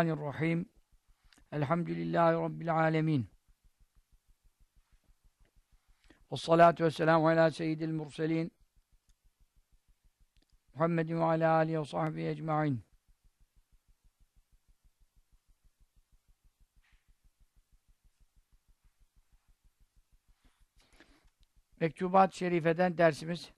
Bismillahirrahmanirrahim. Elhamdülillahi Rabbil alemin. Ve salatu ve selamu ala seyyidil murselin. Muhammedin ve ala alihi ve sahbihi ecma'in. Mektubat-ı Şerife'den dersimiz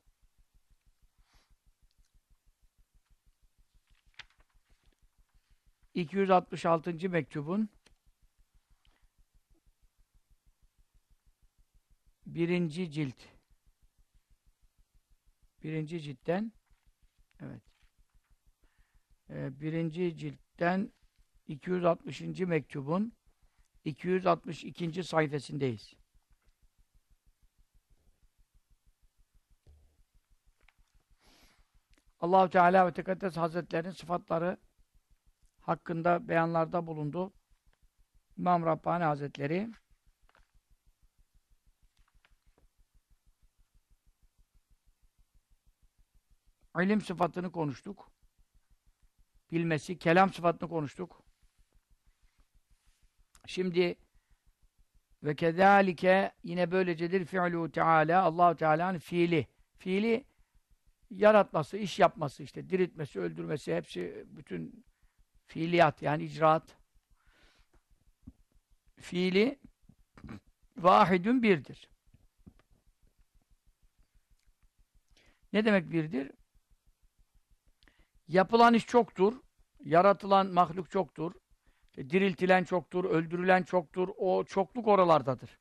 266. mektubun birinci cilt birinci ciltten evet ee, birinci ciltten 260. mektubun 262. sayfasındayız. Allahu Teala ve Tekaddes Hazretlerinin sıfatları hakkında beyanlarda bulundu. İmam Rabbani Hazretleri ilim sıfatını konuştuk. Bilmesi, kelam sıfatını konuştuk. Şimdi ve kezalike yine böylecedir fi'lu Teala Allahu Teala'nın fiili. Fiili yaratması, iş yapması, işte diriltmesi, öldürmesi hepsi bütün Fiiliyat yani icraat. Fiili vahidün birdir. Ne demek birdir? Yapılan iş çoktur. Yaratılan mahluk çoktur. Diriltilen çoktur, öldürülen çoktur. O çokluk oralardadır.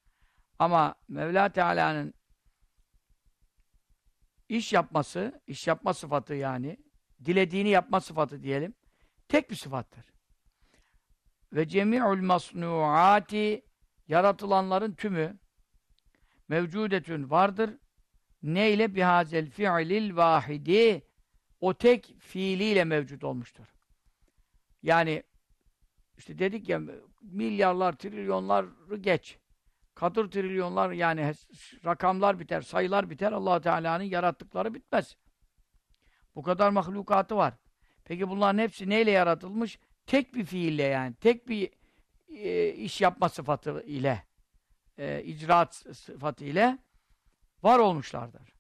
Ama Mevla Teala'nın iş yapması, iş yapma sıfatı yani, dilediğini yapma sıfatı diyelim. Tek bir sıfattır. Ve cemi'ul masnuati yaratılanların tümü mevcudetün vardır. Ne ile bihazel fi'lil vahidi o tek fiiliyle mevcut olmuştur. Yani işte dedik ya milyarlar, trilyonları geç. Katır trilyonlar yani rakamlar biter, sayılar biter. allah Teala'nın yarattıkları bitmez. Bu kadar mahlukatı var. Peki bunların hepsi neyle yaratılmış? Tek bir fiille yani. Tek bir e, iş yapma sıfatı ile e, icraat sıfatı ile var olmuşlardır.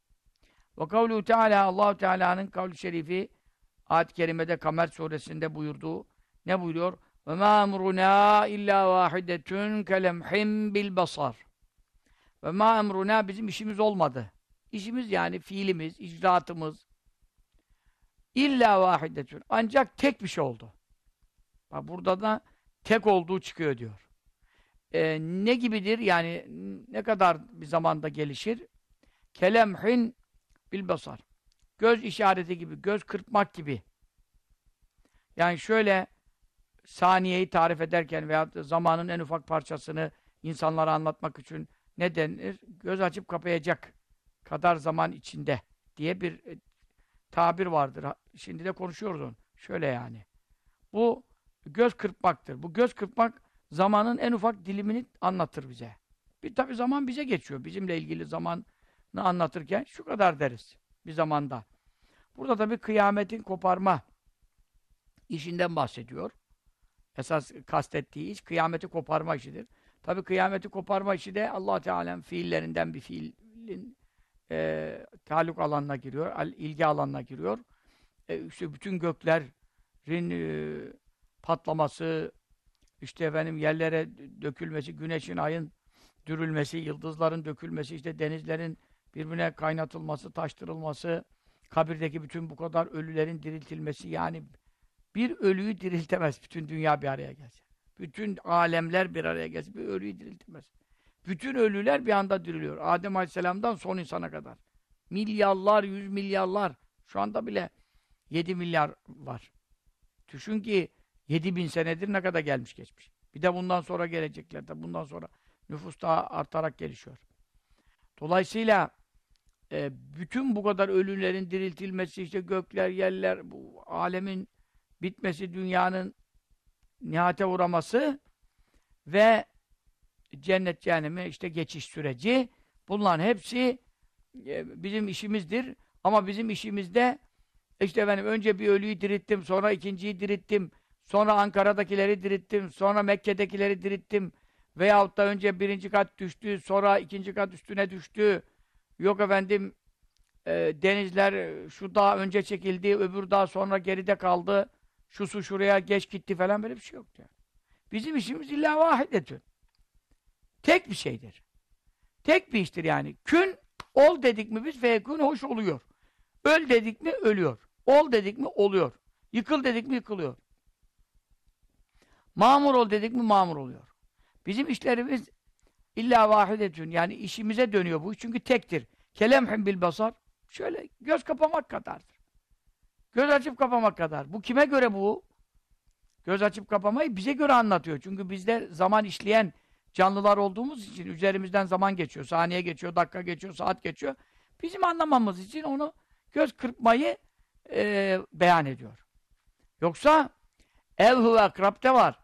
Ve kavlu Teala Allahu Teala'nın kavlu şerifi ayet-i kerimede Kamer suresinde buyurduğu ne buyuruyor? Ve ma emruna illa vahidetun kelemhim bil basar. Ve ma emruna bizim işimiz olmadı. İşimiz yani fiilimiz, icraatımız, İlla vahidetün. Ancak tek bir şey oldu. Bak burada da tek olduğu çıkıyor diyor. Ee, ne gibidir? Yani ne kadar bir zamanda gelişir? Kelemhin bil basar. Göz işareti gibi, göz kırpmak gibi. Yani şöyle saniyeyi tarif ederken veya zamanın en ufak parçasını insanlara anlatmak için ne denir? Göz açıp kapayacak kadar zaman içinde diye bir tabir vardır. Şimdi de konuşuyoruz onu. Şöyle yani. Bu göz kırpmaktır. Bu göz kırpmak zamanın en ufak dilimini anlatır bize. Bir tabi zaman bize geçiyor. Bizimle ilgili zamanı anlatırken şu kadar deriz bir zamanda. Burada tabi kıyametin koparma işinden bahsediyor. Esas kastettiği iş kıyameti koparma işidir. Tabi kıyameti koparma işi de Allah Teala'nın fiillerinden bir fiilin e, taluk alanına giriyor, ilgi alanına giriyor. E, işte bütün göklerin e, patlaması, işte efendim yerlere dökülmesi, güneşin, ayın dürülmesi, yıldızların dökülmesi, işte denizlerin birbirine kaynatılması, taştırılması, kabirdeki bütün bu kadar ölülerin diriltilmesi yani bir ölüyü diriltemez bütün dünya bir araya gelse. Bütün alemler bir araya gelse bir ölüyü diriltemez. Bütün ölüler bir anda diriliyor. Adem Aleyhisselam'dan son insana kadar. Milyarlar, yüz milyarlar. Şu anda bile 7 milyar var. Düşün ki 7 bin senedir ne kadar gelmiş geçmiş. Bir de bundan sonra gelecekler de bundan sonra nüfus daha artarak gelişiyor. Dolayısıyla e, bütün bu kadar ölülerin diriltilmesi, işte gökler, yerler, bu alemin bitmesi, dünyanın nihate uğraması ve cennet cehenneme işte geçiş süreci bunların hepsi e, bizim işimizdir. Ama bizim işimizde işte efendim önce bir ölüyü dirittim, sonra ikinciyi dirittim, sonra Ankara'dakileri dirittim, sonra Mekke'dekileri dirittim veyahut da önce birinci kat düştü, sonra ikinci kat üstüne düştü. Yok efendim e, denizler şu dağ önce çekildi, öbür dağ sonra geride kaldı. Şu su şuraya geç gitti falan böyle bir şey yok yani. Bizim işimiz illa vahidetün. Tek bir şeydir. Tek bir iştir yani. Kün, ol dedik mi biz fekün hoş oluyor. Öl dedik mi ölüyor. Ol dedik mi oluyor. Yıkıl dedik mi yıkılıyor. Mamur ol dedik mi mamur oluyor. Bizim işlerimiz illa vahidetün yani işimize dönüyor bu çünkü tektir. Kelemhim bil basar. Şöyle göz kapamak kadardır. Göz açıp kapamak kadar. Bu kime göre bu? Göz açıp kapamayı bize göre anlatıyor. Çünkü bizde zaman işleyen canlılar olduğumuz için üzerimizden zaman geçiyor. Saniye geçiyor, dakika geçiyor, saat geçiyor. Bizim anlamamız için onu göz kırpmayı e, beyan ediyor. Yoksa ev huve akrab'te var.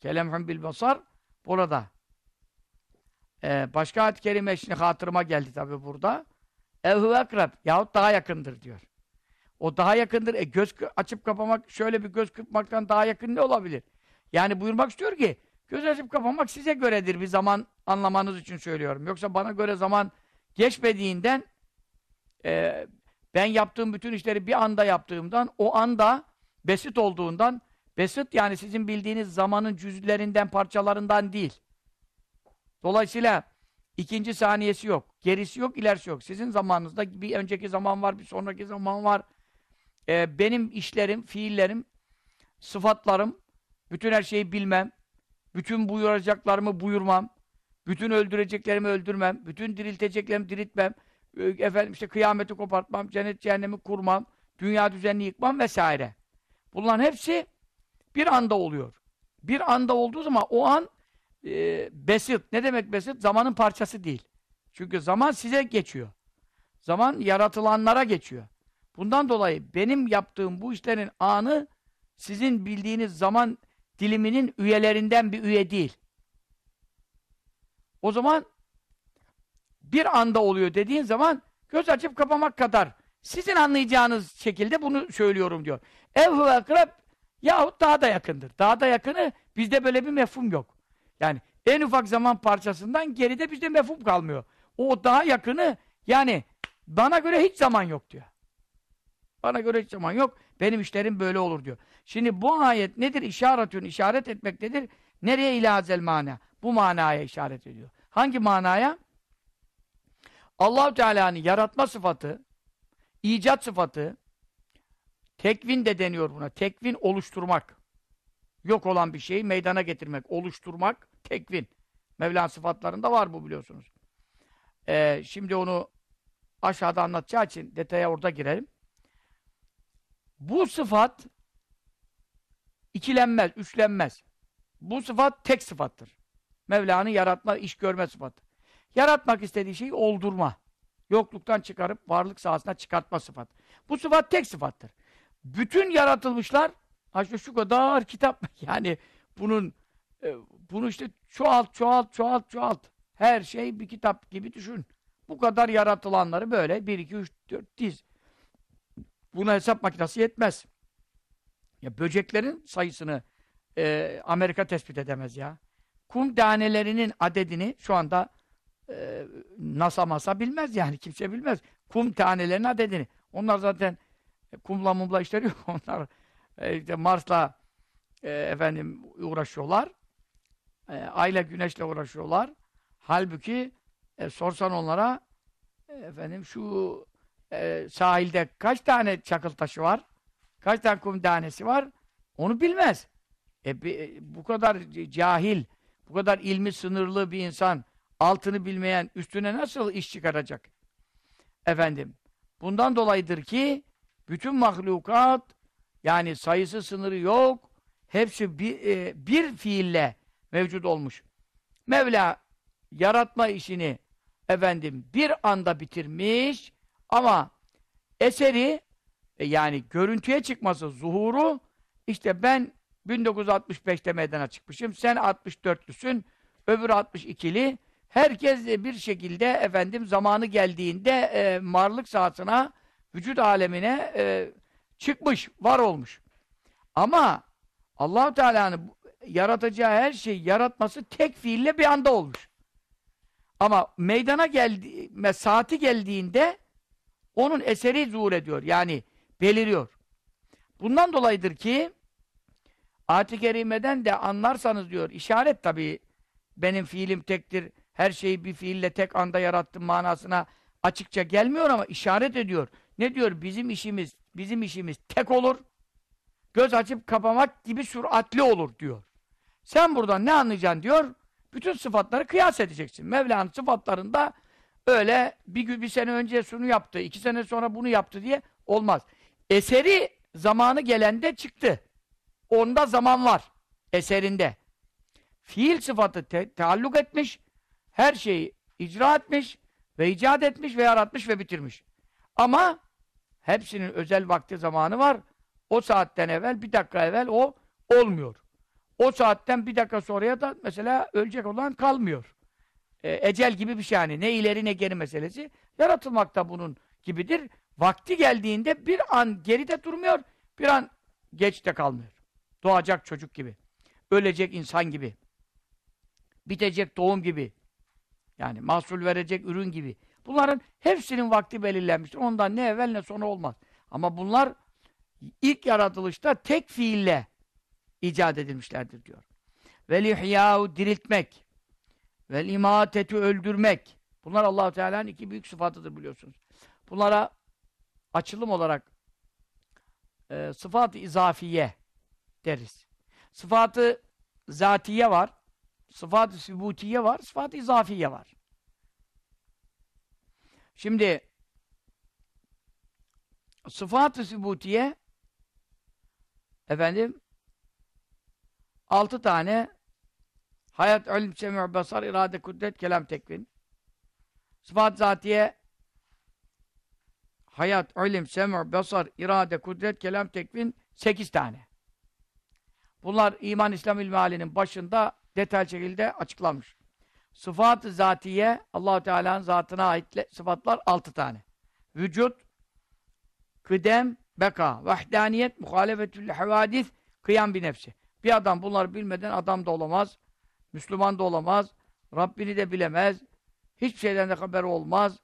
Kelemhum bil basar burada. Ee, başka ayet-i kerime şimdi hatırıma geldi tabi burada. Ev huve akrab yahut daha yakındır diyor. O daha yakındır. E göz açıp kapamak şöyle bir göz kırpmaktan daha yakın ne olabilir? Yani buyurmak istiyor ki göz açıp kapamak size göredir bir zaman anlamanız için söylüyorum. Yoksa bana göre zaman geçmediğinden e, ben yaptığım bütün işleri bir anda yaptığımdan o anda besit olduğundan besit yani sizin bildiğiniz zamanın cüzlerinden parçalarından değil. Dolayısıyla ikinci saniyesi yok. Gerisi yok, ilerisi yok. Sizin zamanınızda bir önceki zaman var, bir sonraki zaman var. Ee, benim işlerim, fiillerim, sıfatlarım, bütün her şeyi bilmem, bütün buyuracaklarımı buyurmam, bütün öldüreceklerimi öldürmem, bütün dirilteceklerimi diriltmem, e, efendim işte kıyameti kopartmam, cennet cehennemi kurmam, dünya düzenini yıkmam vesaire. Bunların hepsi bir anda oluyor. Bir anda olduğu zaman o an e, besit. Ne demek besit? Zamanın parçası değil. Çünkü zaman size geçiyor. Zaman yaratılanlara geçiyor. Bundan dolayı benim yaptığım bu işlerin anı sizin bildiğiniz zaman diliminin üyelerinden bir üye değil. O zaman bir anda oluyor dediğin zaman göz açıp kapamak kadar sizin anlayacağınız şekilde bunu söylüyorum diyor. Ev ve akrab yahut daha da yakındır. Daha da yakını bizde böyle bir mefhum yok. Yani en ufak zaman parçasından geride bizde mefhum kalmıyor. O daha yakını yani bana göre hiç zaman yok diyor. Bana göre hiç zaman yok. Benim işlerim böyle olur diyor. Şimdi bu ayet nedir? İşaretün, işaret etmektedir. Nereye ilazel mana? Bu manaya işaret ediyor. Hangi manaya? Allahu Teala'nın yaratma sıfatı, icat sıfatı, tekvin de deniyor buna. Tekvin oluşturmak. Yok olan bir şeyi meydana getirmek, oluşturmak, tekvin. Mevla sıfatlarında var bu biliyorsunuz. Ee, şimdi onu aşağıda anlatacağı için detaya orada girelim. Bu sıfat ikilenmez, üçlenmez. Bu sıfat tek sıfattır. Mevla'nın yaratma, iş görme sıfatı. Yaratmak istediği şeyi oldurma. Yokluktan çıkarıp varlık sahasına çıkartma sıfat. Bu sıfat tek sıfattır. Bütün yaratılmışlar işte şu kadar kitap yani bunun e, bunu işte çoğalt, çoğalt, çoğalt, çoğalt. Her şey bir kitap gibi düşün. Bu kadar yaratılanları böyle 1, 2, 3, 4 diz. Buna hesap makinesi yetmez. Ya böceklerin sayısını e, Amerika tespit edemez ya. Kum tanelerinin adedini şu anda e, NASA masa bilmez yani kimse bilmez. Kum tanelerinin adedini. Onlar zaten e, kumla mumla işleri yok. Onlar e, işte Mars'la e, efendim uğraşıyorlar. E, Ay'la güneşle uğraşıyorlar. Halbuki e, sorsan onlara e, efendim şu e, sahilde kaç tane çakıl taşı var? Kaç tane kum tanesi var? Onu bilmez. E, be, bu kadar cahil, bu kadar ilmi sınırlı bir insan altını bilmeyen üstüne nasıl iş çıkaracak? Efendim, bundan dolayıdır ki bütün mahlukat yani sayısı sınırı yok. Hepsi bir, e, bir fiille mevcut olmuş. Mevla yaratma işini efendim bir anda bitirmiş ama eseri e, yani görüntüye çıkması, zuhuru işte ben 1965'te meydana çıkmışım. Sen 64'lüsün, öbürü 62'li. Herkes bir şekilde efendim zamanı geldiğinde e, varlık sahasına, vücut alemine e, çıkmış, var olmuş. Ama Allahu Teala'nın yaratacağı her şeyi yaratması tek fiille bir anda olmuş. Ama meydana geldi, saati geldiğinde onun eseri zuhur ediyor. Yani beliriyor. Bundan dolayıdır ki Ayet-i Kerime'den de anlarsanız diyor, işaret tabii benim fiilim tektir, her şeyi bir fiille tek anda yarattım manasına açıkça gelmiyor ama işaret ediyor. Ne diyor? Bizim işimiz, bizim işimiz tek olur. Göz açıp kapamak gibi süratli olur diyor. Sen buradan ne anlayacaksın diyor? Bütün sıfatları kıyas edeceksin. Mevla'nın sıfatlarında öyle bir gün bir sene önce şunu yaptı, iki sene sonra bunu yaptı diye olmaz. Eseri zamanı gelende çıktı. Onda zaman var. Eserinde. Fiil sıfatı te taalluk etmiş, her şeyi icra etmiş ve icat etmiş ve yaratmış ve bitirmiş. Ama hepsinin özel vakti zamanı var. O saatten evvel, bir dakika evvel o olmuyor. O saatten bir dakika sonraya da mesela ölecek olan kalmıyor. E, ecel gibi bir şey yani. Ne ileri ne geri meselesi. Yaratılmak da bunun gibidir. Vakti geldiğinde bir an geride durmuyor, bir an geç de kalmıyor. Doğacak çocuk gibi. Ölecek insan gibi. Bitecek doğum gibi. Yani mahsul verecek ürün gibi. Bunların hepsinin vakti belirlenmiştir. Ondan ne evvel ne sonra olmaz. Ama bunlar ilk yaratılışta tek fiille icat edilmişlerdir diyor. Vel ihyâ'u diriltmek. Vel imâtetü öldürmek. Bunlar allah Teala'nın iki büyük sıfatıdır biliyorsunuz. Bunlara açılım olarak e, sıfat-ı izafiye deriz. Sıfatı zatiye var, sıfat-ı sübutiye var, sıfat-ı izafiye var. Şimdi sıfat-ı sübutiye efendim altı tane hayat, ilim, semih, basar, irade, kudret, kelam, tekvin. Sıfat zatiye hayat, ilim, semih, basar, irade, kudret, kelam, tekvin sekiz tane. Bunlar iman İslam ilmi başında detaylı şekilde açıklanmış. Sıfat-ı zatiye Allahu Teala'nın zatına ait sıfatlar altı tane. Vücut, kıdem, beka, vahdaniyet, muhalefetül havadis, kıyam bir nefsi. Bir adam bunları bilmeden adam da olamaz, Müslüman da olamaz, Rabbini de bilemez, hiçbir şeyden de haber olmaz.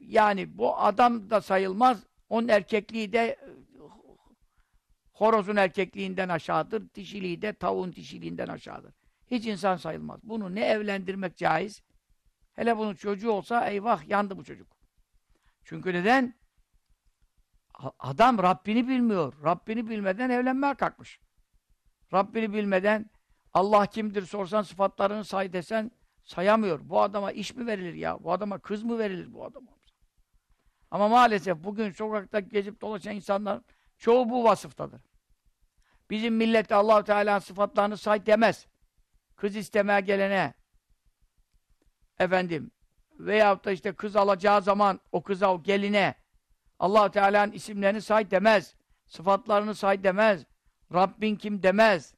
Yani bu adam da sayılmaz, onun erkekliği de Horozun erkekliğinden aşağıdır, dişiliği de tavuğun dişiliğinden aşağıdır. Hiç insan sayılmaz. Bunu ne evlendirmek caiz? Hele bunun çocuğu olsa eyvah yandı bu çocuk. Çünkü neden? Adam Rabbini bilmiyor. Rabbini bilmeden evlenmeye kalkmış. Rabbini bilmeden Allah kimdir sorsan sıfatlarını say desen sayamıyor. Bu adama iş mi verilir ya? Bu adama kız mı verilir bu adama? Ama maalesef bugün sokakta gezip dolaşan insanlar çoğu bu vasıftadır. Bizim millet allah Teala'nın sıfatlarını say demez. Kız istemeye gelene efendim veyahut da işte kız alacağı zaman o kıza, o geline allah Teala'nın isimlerini say demez. Sıfatlarını say demez. Rabbin kim demez.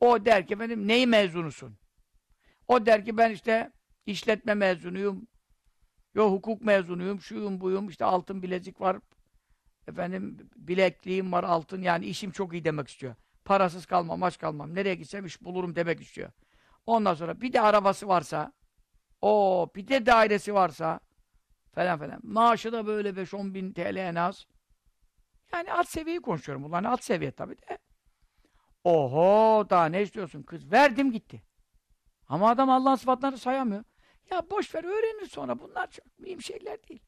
O der ki efendim neyi mezunusun? O der ki ben işte işletme mezunuyum. Yo hukuk mezunuyum, şuyum buyum, işte altın bilezik var, efendim bilekliğim var altın yani işim çok iyi demek istiyor. Parasız kalmam, aç kalmam. Nereye gitsem iş bulurum demek istiyor. Ondan sonra bir de arabası varsa o bir de dairesi varsa falan falan. Maaşı da böyle 5-10 bin TL en az. Yani alt seviyeyi konuşuyorum. Bunlar alt seviye tabii de. Oho daha ne istiyorsun kız? Verdim gitti. Ama adam Allah'ın sıfatlarını sayamıyor. Ya boş ver öğrenir sonra. Bunlar çok mühim şeyler değil.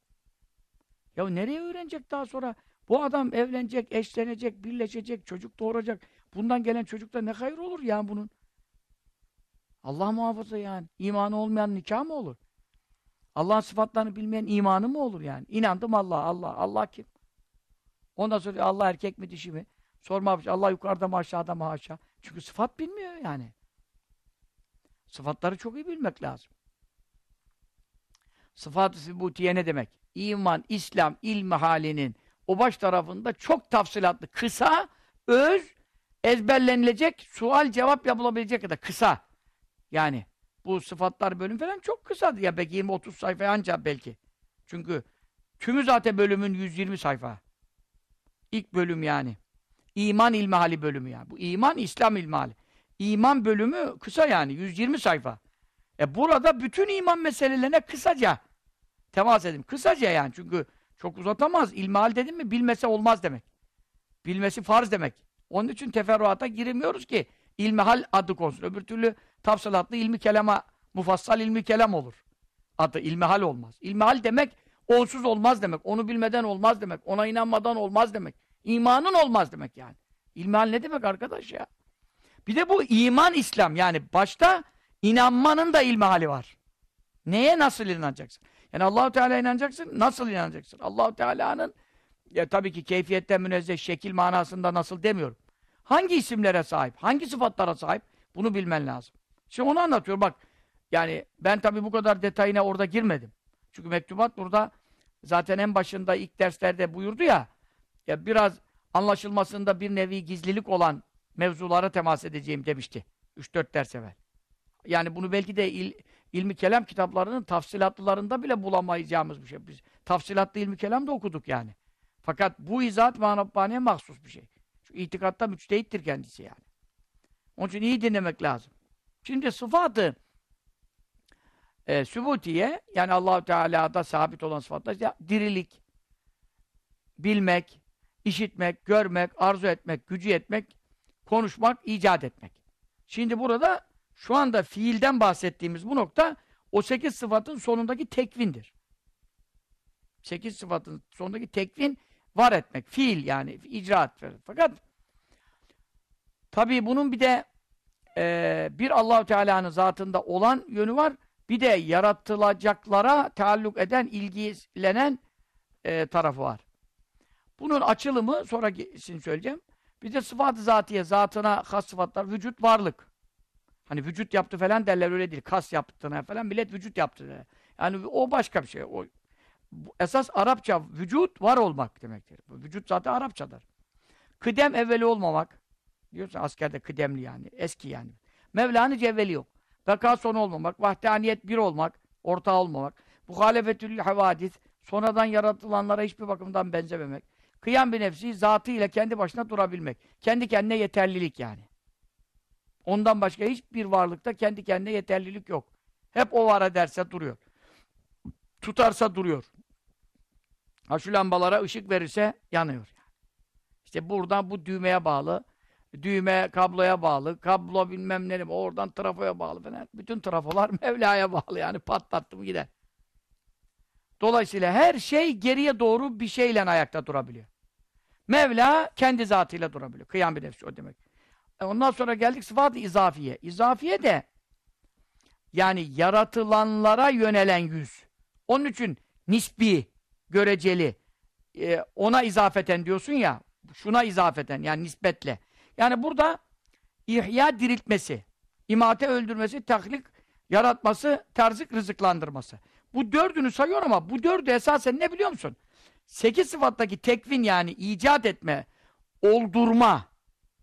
Ya nereye öğrenecek daha sonra? Bu adam evlenecek, eşlenecek, birleşecek, çocuk doğuracak. Bundan gelen çocukta ne hayır olur ya bunun? Allah muhafaza yani. İmanı olmayan nikah mı olur? Allah'ın sıfatlarını bilmeyen imanı mı olur yani? İnandım Allah, Allah, Allah kim? Ondan sonra Allah erkek mi dişi mi? Sorma Allah yukarıda mı aşağıda mı haşa? Çünkü sıfat bilmiyor yani. Sıfatları çok iyi bilmek lazım. Sıfat-ı sübutiye ne demek? İman, İslam, ilmi halinin o baş tarafında çok tafsilatlı, kısa, öz, ezberlenilecek, sual cevap yapılabilecek kadar kısa. Yani bu sıfatlar bölüm falan çok kısadır ya belki 20-30 sayfa ancak belki. Çünkü tümü zaten bölümün 120 sayfa. İlk bölüm yani. İman ilmihali bölümü yani. Bu iman İslam ilmihali. İman bölümü kısa yani 120 sayfa. E burada bütün iman meselelerine kısaca temas edin. Kısaca yani çünkü çok uzatamaz. İlmihal dedim mi bilmese olmaz demek. Bilmesi farz demek. Onun için teferruata giremiyoruz ki ilmihal adı konsun. Öbür türlü tafsilatlı ilmi kelama, mufassal ilmi kelam olur. Adı ilmihal olmaz. İlmihal demek onsuz olmaz demek. Onu bilmeden olmaz demek. Ona inanmadan olmaz demek. İmanın olmaz demek yani. İlmihal ne demek arkadaş ya? Bir de bu iman İslam yani başta inanmanın da ilmihali var. Neye nasıl inanacaksın? Yani Allahu Teala inanacaksın, nasıl inanacaksın? Allahu Teala'nın ya tabii ki keyfiyetten münezzeh şekil manasında nasıl demiyorum. Hangi isimlere sahip, hangi sıfatlara sahip bunu bilmen lazım. Şimdi onu anlatıyorum bak. Yani ben tabii bu kadar detayına orada girmedim. Çünkü mektubat burada zaten en başında ilk derslerde buyurdu ya ya biraz anlaşılmasında bir nevi gizlilik olan mevzulara temas edeceğim demişti. 3-4 ders evvel. Yani bunu belki de il, ilmi kelam kitaplarının tafsilatlılarında bile bulamayacağımız bir şey. Biz tafsilatlı ilmi kelam da okuduk yani. Fakat bu izahat Rabbani'ye mahsus bir şey. Çünkü itikatta müçtehittir kendisi yani. Onun için iyi dinlemek lazım. Şimdi sıfatı e, sübutiye yani Allahu Teala'da sabit olan sıfatlar işte dirilik, bilmek, işitmek, görmek, arzu etmek, gücü etmek, konuşmak, icat etmek. Şimdi burada şu anda fiilden bahsettiğimiz bu nokta o sekiz sıfatın sonundaki tekvindir. Sekiz sıfatın sonundaki tekvin var etmek, fiil yani icraat. Fakat tabii bunun bir de e, bir Allahu Teala'nın zatında olan yönü var. Bir de yaratılacaklara taalluk eden, ilgilenen e, tarafı var. Bunun açılımı sonrakisini söyleyeceğim. Bir de sıfat-ı zatiye, zatına has sıfatlar, vücut, varlık. Hani vücut yaptı falan derler öyle değil. Kas yaptığına falan millet vücut yaptı derler. Yani o başka bir şey. O, esas Arapça vücut var olmak demektir. Vücut zaten Arapçadır. Kıdem evveli olmamak. Diyorsun askerde kıdemli yani. Eski yani. Mevla'nın cevveli yok. Beka sonu olmamak. Vahdaniyet bir olmak. Ortağı olmamak. Muhalefetül havadis. Sonradan yaratılanlara hiçbir bakımdan benzememek. Kıyam bir nefsi zatıyla kendi başına durabilmek. Kendi kendine yeterlilik yani. Ondan başka hiçbir varlıkta kendi kendine yeterlilik yok. Hep o var ederse duruyor. Tutarsa duruyor. Ha şu lambalara ışık verirse yanıyor. İşte buradan bu düğmeye bağlı. Düğme kabloya bağlı. Kablo bilmem ne. Oradan trafoya bağlı falan. Bütün trafolar Mevla'ya bağlı yani. Patlattı mı gider. Dolayısıyla her şey geriye doğru bir şeyle ayakta durabiliyor. Mevla kendi zatıyla durabiliyor. Kıyam bir nefsi o demek. E ondan sonra geldik sıfat-ı izafiye. İzafiye de yani yaratılanlara yönelen yüz. Onun için nisbi, göreceli, e, ona izafeten diyorsun ya, şuna izafeten yani nispetle. Yani burada ihya diriltmesi, imate öldürmesi, taklik yaratması, terzik rızıklandırması. Bu dördünü sayıyor ama bu dördü esasen ne biliyor musun? Sekiz sıfattaki tekvin yani icat etme, oldurma,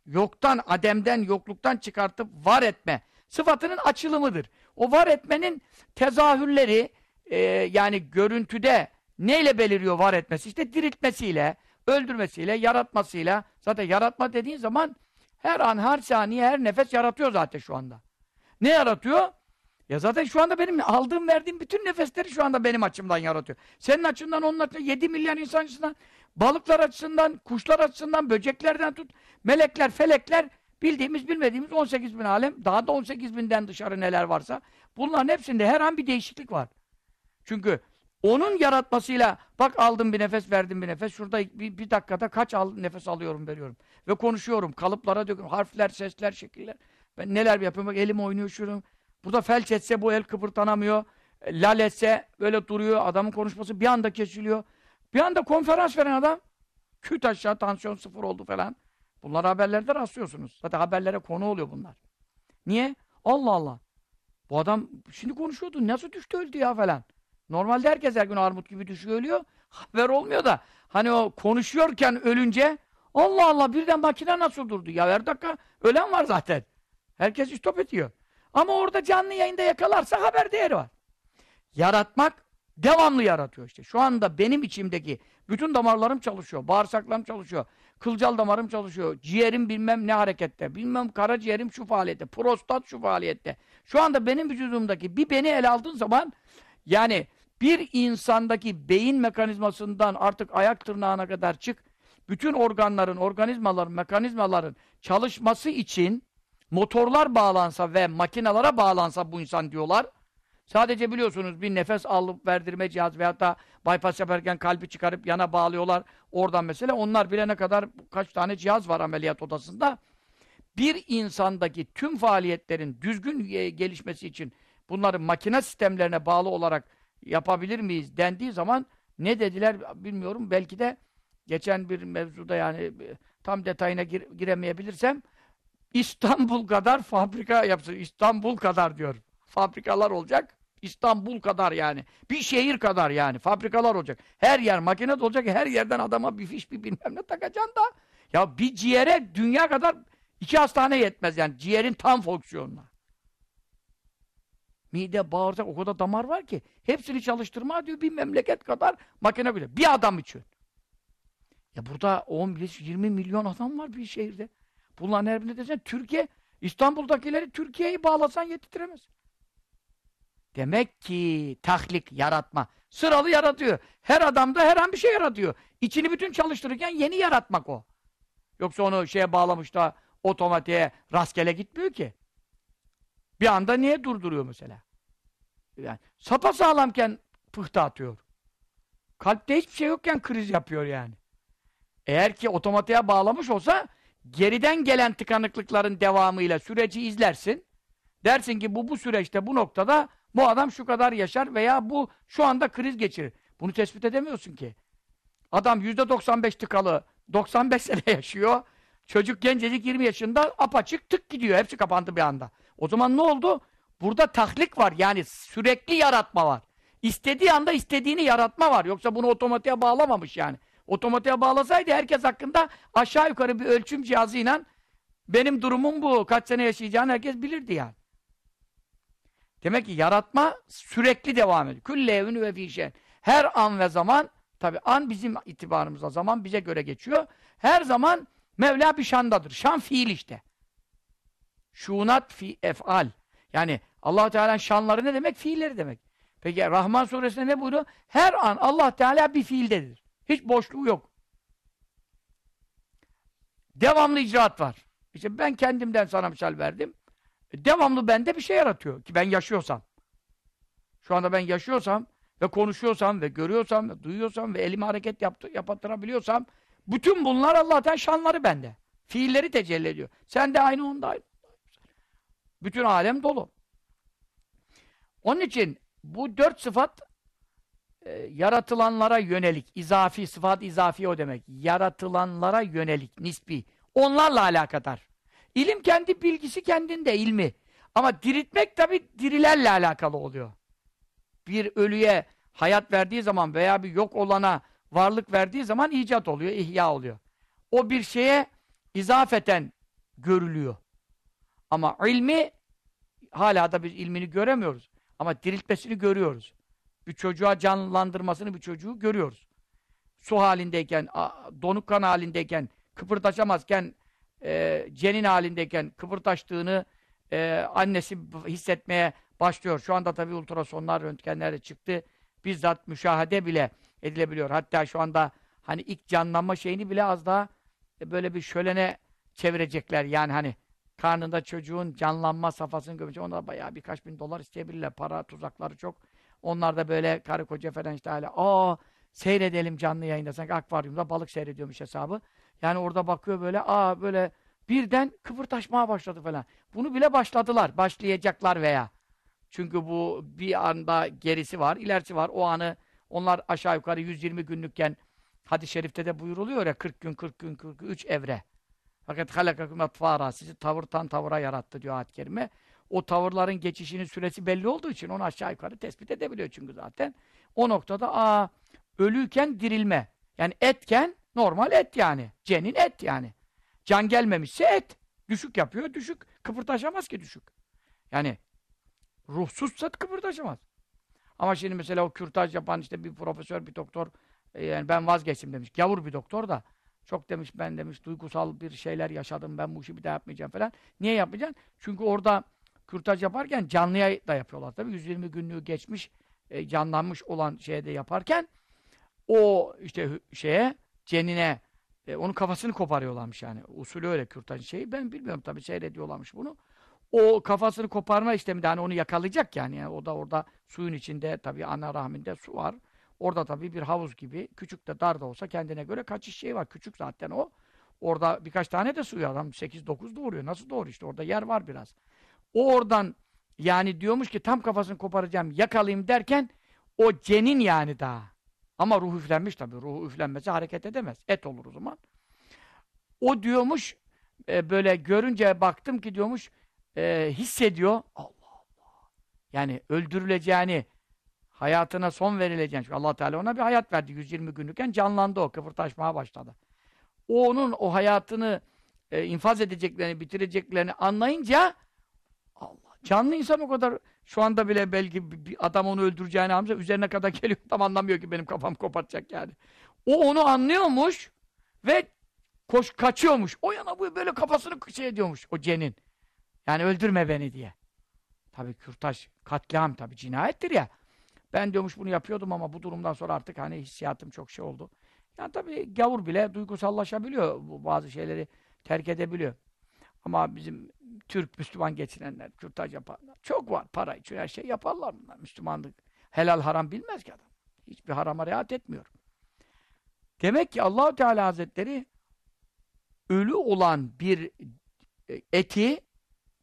yoktan, ademden, yokluktan çıkartıp var etme sıfatının açılımıdır. O var etmenin tezahürleri e, yani görüntüde neyle beliriyor var etmesi? İşte diriltmesiyle, öldürmesiyle, yaratmasıyla. Zaten yaratma dediğin zaman her an, her saniye, her nefes yaratıyor zaten şu anda. Ne yaratıyor? Ya zaten şu anda benim aldığım, verdiğim bütün nefesleri şu anda benim açımdan yaratıyor. Senin açından, onun açısından, 7 milyar insan açısından, balıklar açısından, kuşlar açısından, böceklerden tut, melekler, felekler, bildiğimiz, bilmediğimiz 18 bin alem, daha da 18 binden dışarı neler varsa, bunların hepsinde her an bir değişiklik var. Çünkü onun yaratmasıyla, bak aldım bir nefes, verdim bir nefes, şurada bir, bir dakikada kaç al, nefes alıyorum, veriyorum. Ve konuşuyorum, kalıplara döküyorum, harfler, sesler, şekiller. Ben neler yapıyorum, bak elim oynuyor, şurum. Burada felç etse bu el kıpırtanamıyor. Lal etse böyle duruyor. Adamın konuşması bir anda kesiliyor. Bir anda konferans veren adam küt aşağı tansiyon sıfır oldu falan. Bunlar haberlerde rastlıyorsunuz. Zaten haberlere konu oluyor bunlar. Niye? Allah Allah. Bu adam şimdi konuşuyordu. Nasıl düştü öldü ya falan. Normalde herkes her gün armut gibi düşüyor ölüyor. Haber olmuyor da. Hani o konuşuyorken ölünce Allah Allah birden makine nasıl durdu? Ya her dakika ölen var zaten. Herkes istop ediyor. Ama orada canlı yayında yakalarsa haber değeri var. Yaratmak devamlı yaratıyor işte. Şu anda benim içimdeki Bütün damarlarım çalışıyor. Bağırsaklarım çalışıyor. Kılcal damarım çalışıyor. Ciğerim bilmem ne harekette. Bilmem karaciğerim şu faaliyette. Prostat şu faaliyette. Şu anda benim vücudumdaki bir beni el aldığın zaman yani bir insandaki beyin mekanizmasından artık ayak tırnağına kadar çık. Bütün organların, organizmaların, mekanizmaların çalışması için motorlar bağlansa ve makinalara bağlansa bu insan diyorlar. Sadece biliyorsunuz bir nefes alıp verdirme cihazı veyahut da bypass yaparken kalbi çıkarıp yana bağlıyorlar. Oradan mesela onlar bile ne kadar kaç tane cihaz var ameliyat odasında. Bir insandaki tüm faaliyetlerin düzgün gelişmesi için bunları makine sistemlerine bağlı olarak yapabilir miyiz dendiği zaman ne dediler bilmiyorum. Belki de geçen bir mevzuda yani tam detayına gir giremeyebilirsem İstanbul kadar fabrika yapsın. İstanbul kadar diyor. Fabrikalar olacak. İstanbul kadar yani. Bir şehir kadar yani. Fabrikalar olacak. Her yer makine olacak. Her yerden adama bir fiş bir bilmem ne takacaksın da. Ya bir ciğere dünya kadar iki hastane yetmez yani. Ciğerin tam fonksiyonuna. Mide, bağırsak o kadar damar var ki. Hepsini çalıştırma diyor bir memleket kadar makine bile. Bir adam için. Ya burada 15-20 milyon adam var bir şehirde. Bunların her birine desen Türkiye, İstanbul'dakileri Türkiye'yi bağlasan yetiremez. Demek ki tahlik, yaratma. Sıralı yaratıyor. Her adamda her an bir şey yaratıyor. İçini bütün çalıştırırken yeni yaratmak o. Yoksa onu şeye bağlamış da otomatiğe rastgele gitmiyor ki. Bir anda niye durduruyor mesela? Yani sapa sağlamken pıhtı atıyor. Kalpte hiçbir şey yokken kriz yapıyor yani. Eğer ki otomatiğe bağlamış olsa geriden gelen tıkanıklıkların devamıyla süreci izlersin. Dersin ki bu bu süreçte bu noktada bu adam şu kadar yaşar veya bu şu anda kriz geçirir. Bunu tespit edemiyorsun ki. Adam yüzde 95 tıkalı 95 sene yaşıyor. Çocuk gencecik 20 yaşında apaçık tık gidiyor. Hepsi kapandı bir anda. O zaman ne oldu? Burada tahlik var. Yani sürekli yaratma var. İstediği anda istediğini yaratma var. Yoksa bunu otomatiğe bağlamamış yani. Otomatiğe bağlasaydı herkes hakkında aşağı yukarı bir ölçüm cihazıyla benim durumum bu. Kaç sene yaşayacağını herkes bilirdi yani. Demek ki yaratma sürekli devam ediyor. Külle evini ve fişen. Her an ve zaman tabi an bizim itibarımızda zaman bize göre geçiyor. Her zaman Mevla bir şandadır. Şan fiil işte. Şunat fi efal. Yani allah Teala'nın şanları ne demek? Fiilleri demek. Peki Rahman suresinde ne buyuruyor? Her an Allah Teala bir fiildedir. Hiç boşluğu yok. Devamlı icraat var. İşte ben kendimden sana misal verdim. Devamlı bende bir şey yaratıyor ki ben yaşıyorsam. Şu anda ben yaşıyorsam ve konuşuyorsam ve görüyorsam ve duyuyorsam ve elimi hareket yaptı, yaptırabiliyorsam bütün bunlar Allah'tan şanları bende. Fiilleri tecelli ediyor. Sen de aynı onda aynı. Bütün alem dolu. Onun için bu dört sıfat e, yaratılanlara yönelik, izafi, sıfat izafi o demek. Yaratılanlara yönelik, nispi. Onlarla alakadar. İlim kendi bilgisi kendinde ilmi. Ama diriltmek tabi dirilerle alakalı oluyor. Bir ölüye hayat verdiği zaman veya bir yok olana varlık verdiği zaman icat oluyor, ihya oluyor. O bir şeye izafeten görülüyor. Ama ilmi hala da biz ilmini göremiyoruz. Ama diriltmesini görüyoruz. Bir çocuğa canlandırmasını bir çocuğu görüyoruz. Su halindeyken, donuk kan halindeyken, kıpırdaşamazken, e, cenin halindeyken kıpırdaştığını e, annesi hissetmeye başlıyor. Şu anda tabii ultrasonlar, röntgenler de çıktı. Bizzat müşahede bile edilebiliyor. Hatta şu anda hani ilk canlanma şeyini bile az daha e, böyle bir şölene çevirecekler. Yani hani karnında çocuğun canlanma safhasını görünce onlar bayağı birkaç bin dolar isteyebilirler. Para tuzakları çok. Onlar da böyle karı koca falan işte hala aa seyredelim canlı yayında sanki akvaryumda balık seyrediyormuş hesabı. Yani orada bakıyor böyle aa böyle birden kıpırtaşmaya başladı falan. Bunu bile başladılar. Başlayacaklar veya. Çünkü bu bir anda gerisi var, ilerisi var. O anı onlar aşağı yukarı 120 günlükken hadis-i şerifte de buyuruluyor ya 40 gün 40 gün 43 evre. Fakat halakakum atfara sizi tavırtan tavıra yarattı diyor ayet-i kerime. O tavırların geçişinin süresi belli olduğu için onu aşağı yukarı tespit edebiliyor çünkü zaten. O noktada aa ölüyken dirilme. Yani etken normal et yani. Cenin et yani. Can gelmemişse et. Düşük yapıyor, düşük. Kıpırtaşamaz ki düşük. Yani ruhsuzsa kıpırtaşamaz. Ama şimdi mesela o kürtaj yapan işte bir profesör, bir doktor E, yani ben vazgeçtim demiş. Gavur bir doktor da. Çok demiş ben demiş duygusal bir şeyler yaşadım. Ben bu işi bir daha yapmayacağım falan. Niye yapmayacaksın? Çünkü orada kürtaj yaparken canlıya da yapıyorlar tabii. 120 günlüğü geçmiş e, canlanmış olan şeye de yaparken o işte şeye cenine e, onun kafasını koparıyorlarmış yani. Usulü öyle kürtajın şeyi. Ben bilmiyorum tabii seyrediyorlarmış bunu. O kafasını koparma işlemi de hani onu yakalayacak yani. yani. O da orada suyun içinde tabii ana rahminde su var. Orada tabii bir havuz gibi küçük de dar da olsa kendine göre kaçış şeyi var. Küçük zaten o. Orada birkaç tane de suyu adam 8-9 doğuruyor. Nasıl doğru işte orada yer var biraz. O oradan yani diyormuş ki tam kafasını koparacağım yakalayayım derken o cenin yani daha. Ama ruh üflenmiş tabii. Ruhu üflenmesi hareket edemez. Et olur o zaman. O diyormuş e, böyle görünce baktım ki diyormuş e, hissediyor. Allah Allah. Yani öldürüleceğini hayatına son verileceğini. Çünkü allah Teala ona bir hayat verdi. 120 günlükken canlandı o. Kıpırtaşmaya başladı. O onun o hayatını e, infaz edeceklerini, bitireceklerini anlayınca. Canlı insan o kadar şu anda bile belki bir adam onu öldüreceğini anlayınca üzerine kadar geliyor. Tam anlamıyor ki benim kafam kopartacak yani. O onu anlıyormuş ve koş kaçıyormuş. O yana bu böyle kafasını şey ediyormuş o cenin. Yani öldürme beni diye. Tabii kürtaj, katliam tabii cinayettir ya. Ben diyormuş bunu yapıyordum ama bu durumdan sonra artık hani hissiyatım çok şey oldu. Yani tabii gavur bile duygusallaşabiliyor. Bazı şeyleri terk edebiliyor. Ama bizim Türk Müslüman geçinenler, kürtaj yapanlar çok var. Para için her şey yaparlar bunlar. Müslümanlık helal haram bilmez ki adam. Hiçbir harama riayet etmiyor. Demek ki Allahu Teala Hazretleri ölü olan bir e, eti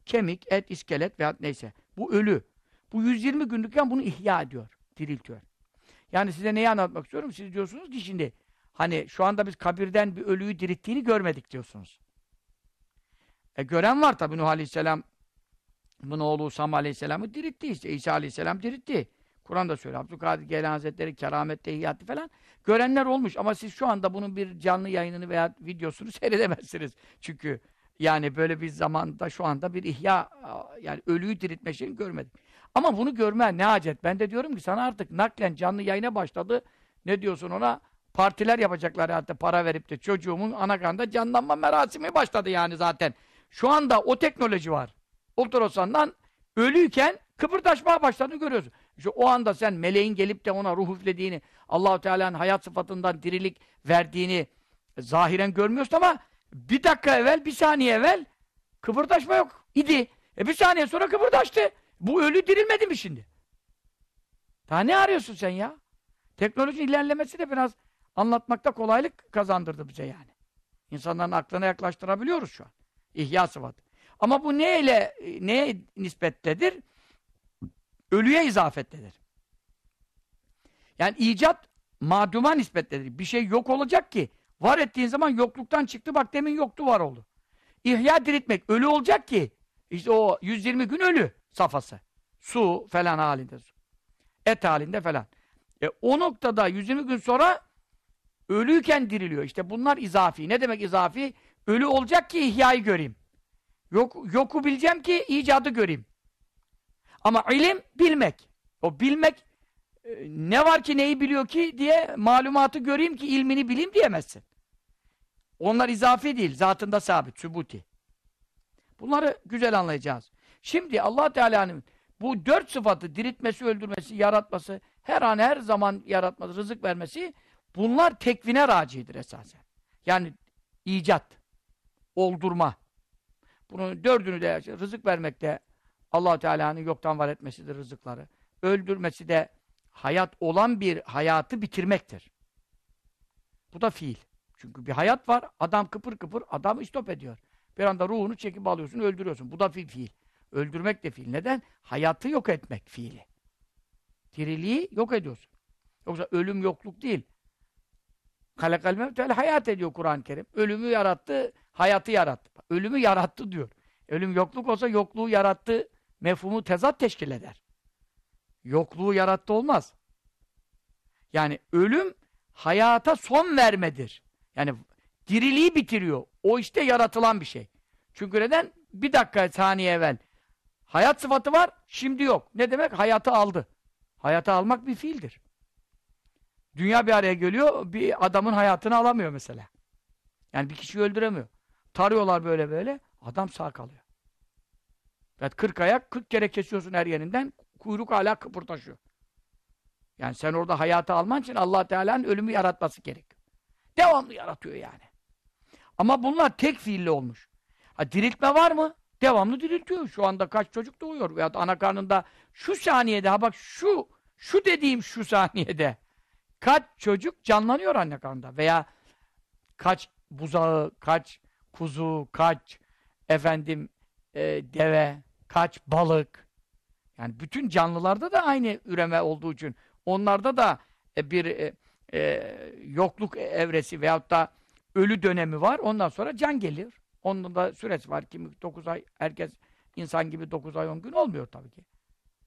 kemik, et, iskelet veya neyse. Bu ölü. Bu 120 günlükken bunu ihya ediyor. Diriltiyor. Yani size neyi anlatmak istiyorum? Siz diyorsunuz ki şimdi hani şu anda biz kabirden bir ölüyü dirittiğini görmedik diyorsunuz. E gören var tabi Nuh Aleyhisselam bunun oğlu Sam Aleyhisselam'ı diritti işte. İsa Aleyhisselam diritti. Kur'an'da söylüyor. Abdülkadir Geylan Hazretleri keramette ihyatı falan. Görenler olmuş ama siz şu anda bunun bir canlı yayınını veya videosunu seyredemezsiniz. Çünkü yani böyle bir zamanda şu anda bir ihya yani ölüyü diriltme şeyini görmedik. Ama bunu görme ne acet. Ben de diyorum ki sana artık naklen canlı yayına başladı. Ne diyorsun ona? Partiler yapacaklar hatta para verip de çocuğumun anakarnında canlanma merasimi başladı yani zaten. Şu anda o teknoloji var. Ultrasandan ölüyken kıpırdaşmaya başladığını görüyorsun. İşte o anda sen meleğin gelip de ona ruh üflediğini, Allahu Teala'nın hayat sıfatından dirilik verdiğini zahiren görmüyorsun ama bir dakika evvel, bir saniye evvel kıpırdaşma yok idi. E bir saniye sonra kıpırdaştı. Bu ölü dirilmedi mi şimdi? Daha ne arıyorsun sen ya? Teknoloji ilerlemesi de biraz anlatmakta kolaylık kazandırdı bize yani. İnsanların aklına yaklaştırabiliyoruz şu an. İhya sıfatı. Ama bu neyle, neye nispettedir? Ölüye izafettedir. Yani icat maduma nispettedir. Bir şey yok olacak ki var ettiğin zaman yokluktan çıktı bak demin yoktu var oldu. İhya diriltmek ölü olacak ki işte o 120 gün ölü safhası. Su falan halinde. Et halinde falan. E, o noktada 120 gün sonra ölüyken diriliyor. İşte bunlar izafi. Ne demek izafi? Ölü olacak ki ihyayı göreyim. Yok, yoku bileceğim ki icadı göreyim. Ama ilim bilmek. O bilmek e, ne var ki neyi biliyor ki diye malumatı göreyim ki ilmini bileyim diyemezsin. Onlar izafi değil. Zatında sabit. Sübuti. Bunları güzel anlayacağız. Şimdi allah Teala'nın bu dört sıfatı diriltmesi, öldürmesi, yaratması, her an her zaman yaratması, rızık vermesi bunlar tekvine racidir esasen. Yani icat, oldurma. Bunun dördünü de rızık vermekte allah Teala'nın yoktan var etmesidir rızıkları. Öldürmesi de hayat olan bir hayatı bitirmektir. Bu da fiil. Çünkü bir hayat var, adam kıpır kıpır, adam istop ediyor. Bir anda ruhunu çekip alıyorsun, öldürüyorsun. Bu da fiil. fiil. Öldürmek de fiil. Neden? Hayatı yok etmek fiili. Diriliği yok ediyorsun. Yoksa ölüm yokluk değil. Halekal mevtel hayat ediyor Kur'an-ı Kerim. Ölümü yarattı, hayatı yarattı. Ölümü yarattı diyor. Ölüm yokluk olsa yokluğu yarattı mefhumu tezat teşkil eder. Yokluğu yarattı olmaz. Yani ölüm hayata son vermedir. Yani diriliği bitiriyor. O işte yaratılan bir şey. Çünkü neden? Bir dakika saniye evvel hayat sıfatı var, şimdi yok. Ne demek? Hayatı aldı. Hayatı almak bir fiildir. Dünya bir araya geliyor, bir adamın hayatını alamıyor mesela. Yani bir kişiyi öldüremiyor. Tarıyorlar böyle böyle, adam sağ kalıyor. Evet 40 ayak, 40 kere kesiyorsun her yerinden, kuyruk hala kıpırtaşıyor. Yani sen orada hayatı alman için allah Teala'nın ölümü yaratması gerekiyor. Devamlı yaratıyor yani. Ama bunlar tek fiille olmuş. Ha, diriltme var mı? Devamlı diriltiyor. Şu anda kaç çocuk doğuyor? Veyahut ana karnında şu saniyede, ha bak şu, şu dediğim şu saniyede kaç çocuk canlanıyor anne karnında? Veya kaç buzağı, kaç kuzu, kaç efendim e, deve, kaç balık. Yani bütün canlılarda da aynı üreme olduğu için onlarda da e, bir e, e, yokluk evresi veyahut da ölü dönemi var. Ondan sonra can gelir. Onun da süresi var. Kimi 9 ay, herkes insan gibi 9 ay 10 gün olmuyor tabii ki.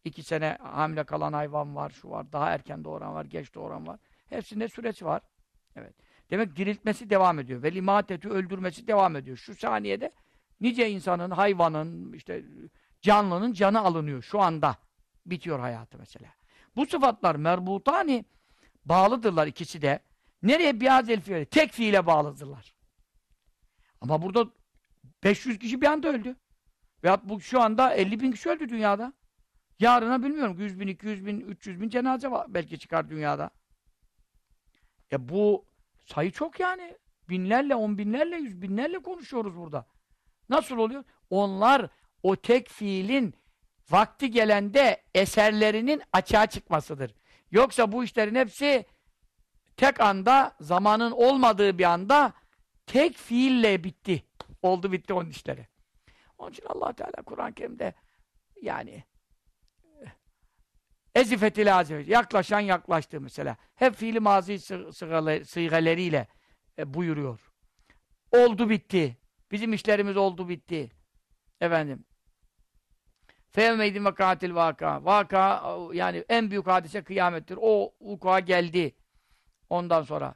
2 sene hamile kalan hayvan var, şu var, daha erken doğuran var, geç doğuran var. Hepsinde süresi var. Evet. Demek diriltmesi devam ediyor. Ve limatetü öldürmesi devam ediyor. Şu saniyede nice insanın, hayvanın, işte canlının canı alınıyor şu anda. Bitiyor hayatı mesela. Bu sıfatlar merbutani bağlıdırlar ikisi de. Nereye biazel fiile? Tek fiile bağlıdırlar. Ama burada 500 kişi bir anda öldü. Veyahut bu şu anda 50 bin kişi öldü dünyada. Yarına bilmiyorum 100 bin, 200 bin, 300 bin cenaze var belki çıkar dünyada. E bu sayı çok yani. Binlerle, on binlerle, yüz binlerle konuşuyoruz burada. Nasıl oluyor? Onlar o tek fiilin vakti gelende eserlerinin açığa çıkmasıdır. Yoksa bu işlerin hepsi tek anda, zamanın olmadığı bir anda tek fiille bitti. Oldu bitti onun işleri. Onun için allah Teala Kur'an-ı Kerim'de yani ezifetil azifet, yaklaşan yaklaştı mesela. Hep fiili mazi sıygaleriyle e, buyuruyor. Oldu bitti. Bizim işlerimiz oldu bitti. Efendim. Fevmeydin ve katil vaka. Vaka yani en büyük hadise kıyamettir. O vuku'a geldi. Ondan sonra.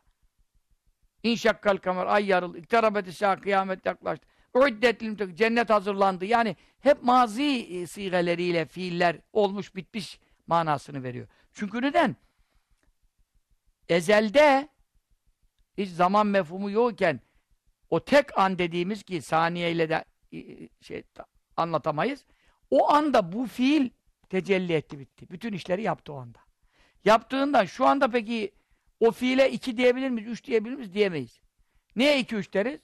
İnşakkal kamer ay yarıl. İktarabeti şah kıyamet yaklaştı. Uiddetlim cennet hazırlandı. Yani hep mazi e, sigeleriyle fiiller olmuş bitmiş manasını veriyor. Çünkü neden? Ezelde hiç zaman mefhumu yokken o tek an dediğimiz ki saniyeyle de şey anlatamayız. O anda bu fiil tecelli etti bitti. Bütün işleri yaptı o anda. Yaptığında şu anda peki o fiile iki diyebilir miyiz, üç diyebilir miyiz? Diyemeyiz. Niye iki üç deriz?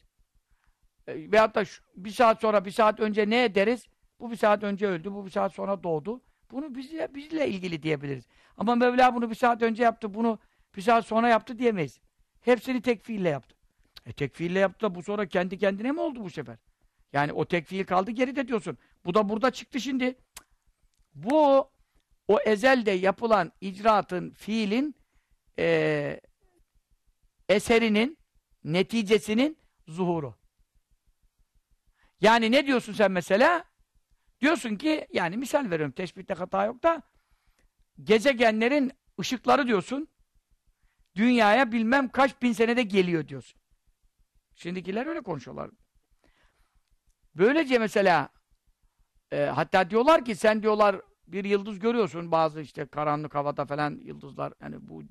E, veyahut da şu, bir saat sonra, bir saat önce ne deriz? Bu bir saat önce öldü, bu bir saat sonra doğdu. Bunu bizle, bizle ilgili diyebiliriz. Ama Mevla bunu bir saat önce yaptı, bunu bir saat sonra yaptı diyemeyiz. Hepsini tek fiille yaptı. E tek fiille yaptı da bu sonra kendi kendine mi oldu bu sefer? Yani o tek fiil kaldı geride diyorsun. Bu da burada çıktı şimdi. Bu o ezelde yapılan icraatın, fiilin e, eserinin, neticesinin zuhuru. Yani ne diyorsun sen mesela? Diyorsun ki, yani misal veriyorum, teşbihte hata yok da gezegenlerin ışıkları diyorsun, dünyaya bilmem kaç bin senede geliyor diyorsun. Şimdikiler öyle konuşuyorlar. Böylece mesela e, hatta diyorlar ki sen diyorlar bir yıldız görüyorsun bazı işte karanlık havada falan yıldızlar yani bu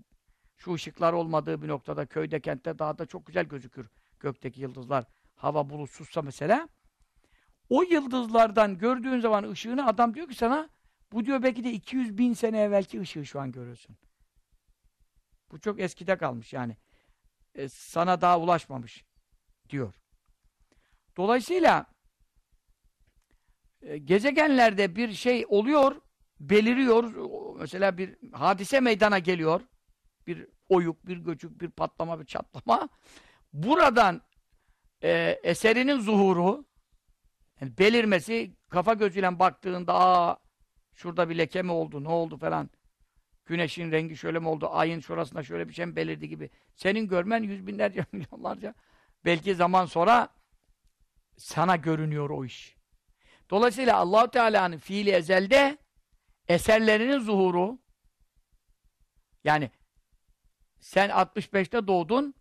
şu ışıklar olmadığı bir noktada köyde kentte dağda çok güzel gözükür gökteki yıldızlar hava bulutsuzsa mesela o yıldızlardan gördüğün zaman ışığını adam diyor ki sana bu diyor belki de 200 bin sene evvelki ışığı şu an görüyorsun. Bu çok eskide kalmış yani. E, sana daha ulaşmamış diyor. Dolayısıyla e, gezegenlerde bir şey oluyor, beliriyor. Mesela bir hadise meydana geliyor. Bir oyuk, bir göçük, bir patlama, bir çatlama. Buradan e, eserinin zuhuru yani belirmesi kafa gözüyle baktığında aa şurada bir leke mi oldu, ne oldu falan. Güneşin rengi şöyle mi oldu, ayın şurasında şöyle bir şey mi belirdi gibi. Senin görmen yüz binlerce, milyonlarca belki zaman sonra sana görünüyor o iş. Dolayısıyla Allahu Teala'nın fiili ezelde eserlerinin zuhuru yani sen 65'te doğdun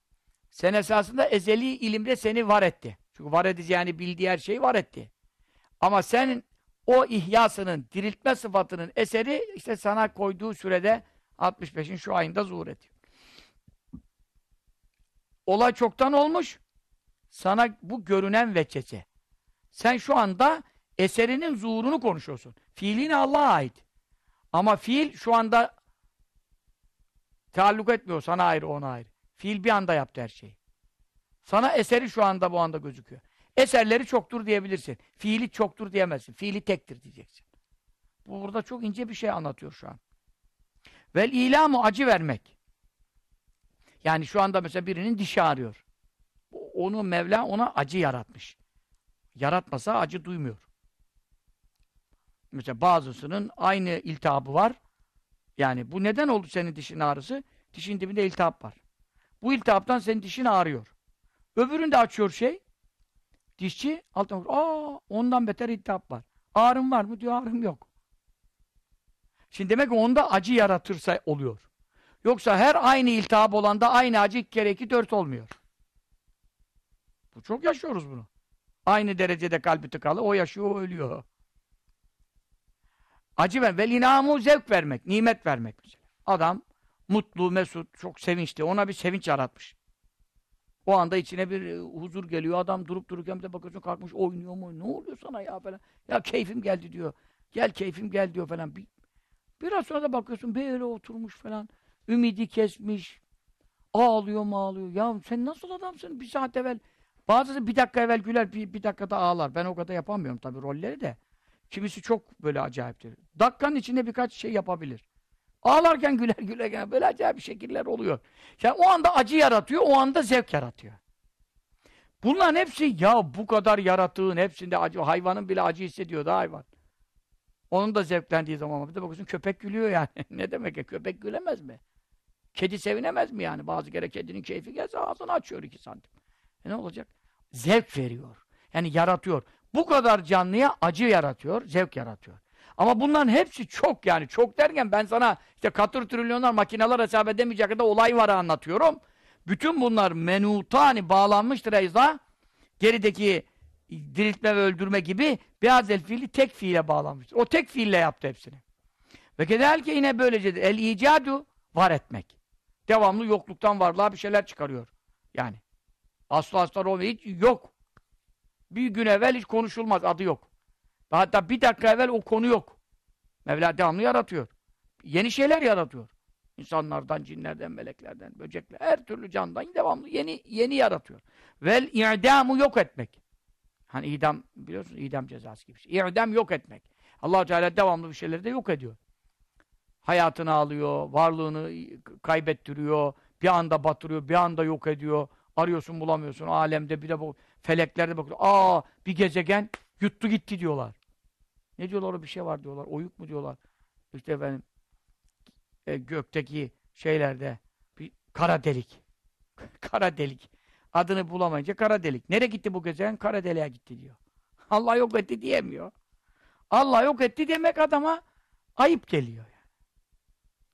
sen esasında ezeli ilimde seni var etti. Çünkü var edeceğini bildiği her şeyi var etti. Ama senin o ihyasının, diriltme sıfatının eseri işte sana koyduğu sürede 65'in şu ayında zuhur ediyor. olay çoktan olmuş. Sana bu görünen veçece. Sen şu anda eserinin zuhurunu konuşuyorsun. Fiilin Allah'a ait. Ama fiil şu anda taalluk etmiyor. Sana ayrı, ona ayrı. Fiil bir anda yaptı her şeyi. Sana eseri şu anda bu anda gözüküyor. Eserleri çoktur diyebilirsin. Fiili çoktur diyemezsin. Fiili tektir diyeceksin. Bu burada çok ince bir şey anlatıyor şu an. Vel ilamu acı vermek. Yani şu anda mesela birinin dişi ağrıyor. Onu Mevla ona acı yaratmış. Yaratmasa acı duymuyor. Mesela bazısının aynı iltihabı var. Yani bu neden oldu senin dişin ağrısı? Dişin dibinde iltihap var. Bu iltihaptan senin dişin ağrıyor. Öbüründe açıyor şey. Dişçi altına Aa, ondan beter iltihap var. Ağrım var mı? Diyor ağrım yok. Şimdi demek ki onda acı yaratırsa oluyor. Yoksa her aynı iltihap olanda aynı acı iki kere iki dört olmuyor. Bu çok yaşıyoruz bunu. Aynı derecede kalbi tıkalı. O yaşıyor, o ölüyor. Acı ver. Vel inamu zevk vermek. Nimet vermek mesela. Adam mutlu, mesut, çok sevinçli. Ona bir sevinç yaratmış. O anda içine bir e, huzur geliyor. Adam durup dururken bir de bakıyorsun kalkmış oynuyor mu? Ne oluyor sana ya falan. Ya keyfim geldi diyor. Gel keyfim gel diyor falan. Bir, biraz sonra da bakıyorsun böyle oturmuş falan. Ümidi kesmiş. Ağlıyor mu ağlıyor. Ya sen nasıl adamsın? Bir saat evvel bazısı bir dakika evvel güler, bir, bir dakikada ağlar. Ben o kadar yapamıyorum tabii rolleri de. Kimisi çok böyle acayiptir. Dakikanın içinde birkaç şey yapabilir. Ağlarken güler gülerken böyle acayip şekiller oluyor. Yani o anda acı yaratıyor, o anda zevk yaratıyor. Bunların hepsi ya bu kadar yaratığın hepsinde acı, hayvanın bile acı hissediyor da hayvan. Onun da zevklendiği zaman bir de bakıyorsun köpek gülüyor yani. ne demek ya köpek gülemez mi? Kedi sevinemez mi yani? Bazı kere kedinin keyfi gelse ağzını açıyor iki santim. E ne olacak? Zevk veriyor. Yani yaratıyor. Bu kadar canlıya acı yaratıyor, zevk yaratıyor. Ama bunların hepsi çok yani. Çok derken ben sana işte katır trilyonlar makineler hesap edemeyecek kadar olay var anlatıyorum. Bütün bunlar menutani bağlanmıştır Eyza. Gerideki diriltme ve öldürme gibi biazel fiili tek fiile bağlanmıştır. O tek fiille yaptı hepsini. Ve kedelke yine böylecedir. El icadu var etmek. Devamlı yokluktan varlığa bir şeyler çıkarıyor. Yani. Aslı aslı hiç yok. Bir gün evvel hiç konuşulmaz, adı yok. Hatta bir dakika evvel o konu yok. Mevla devamlı yaratıyor. Yeni şeyler yaratıyor. İnsanlardan, cinlerden, meleklerden, böcekler, her türlü candan devamlı yeni yeni yaratıyor. Vel i'damu yok etmek. Hani idam biliyorsunuz idam cezası gibi. Şey. İdam yok etmek. Allah Teala devamlı bir şeyleri de yok ediyor. Hayatını alıyor, varlığını kaybettiriyor, bir anda batırıyor, bir anda yok ediyor. Arıyorsun bulamıyorsun. Alemde bir de bu feleklerde bakıyor. Aa bir gezegen yuttu gitti diyorlar. Ne diyorlar o bir şey var diyorlar. Oyuk mu diyorlar. İşte efendim e, gökteki şeylerde bir kara delik. kara delik. Adını bulamayınca kara delik. Nereye gitti bu gezegen? Kara deliğe gitti diyor. Allah yok etti diyemiyor. Allah yok etti demek adama ayıp geliyor. Yani.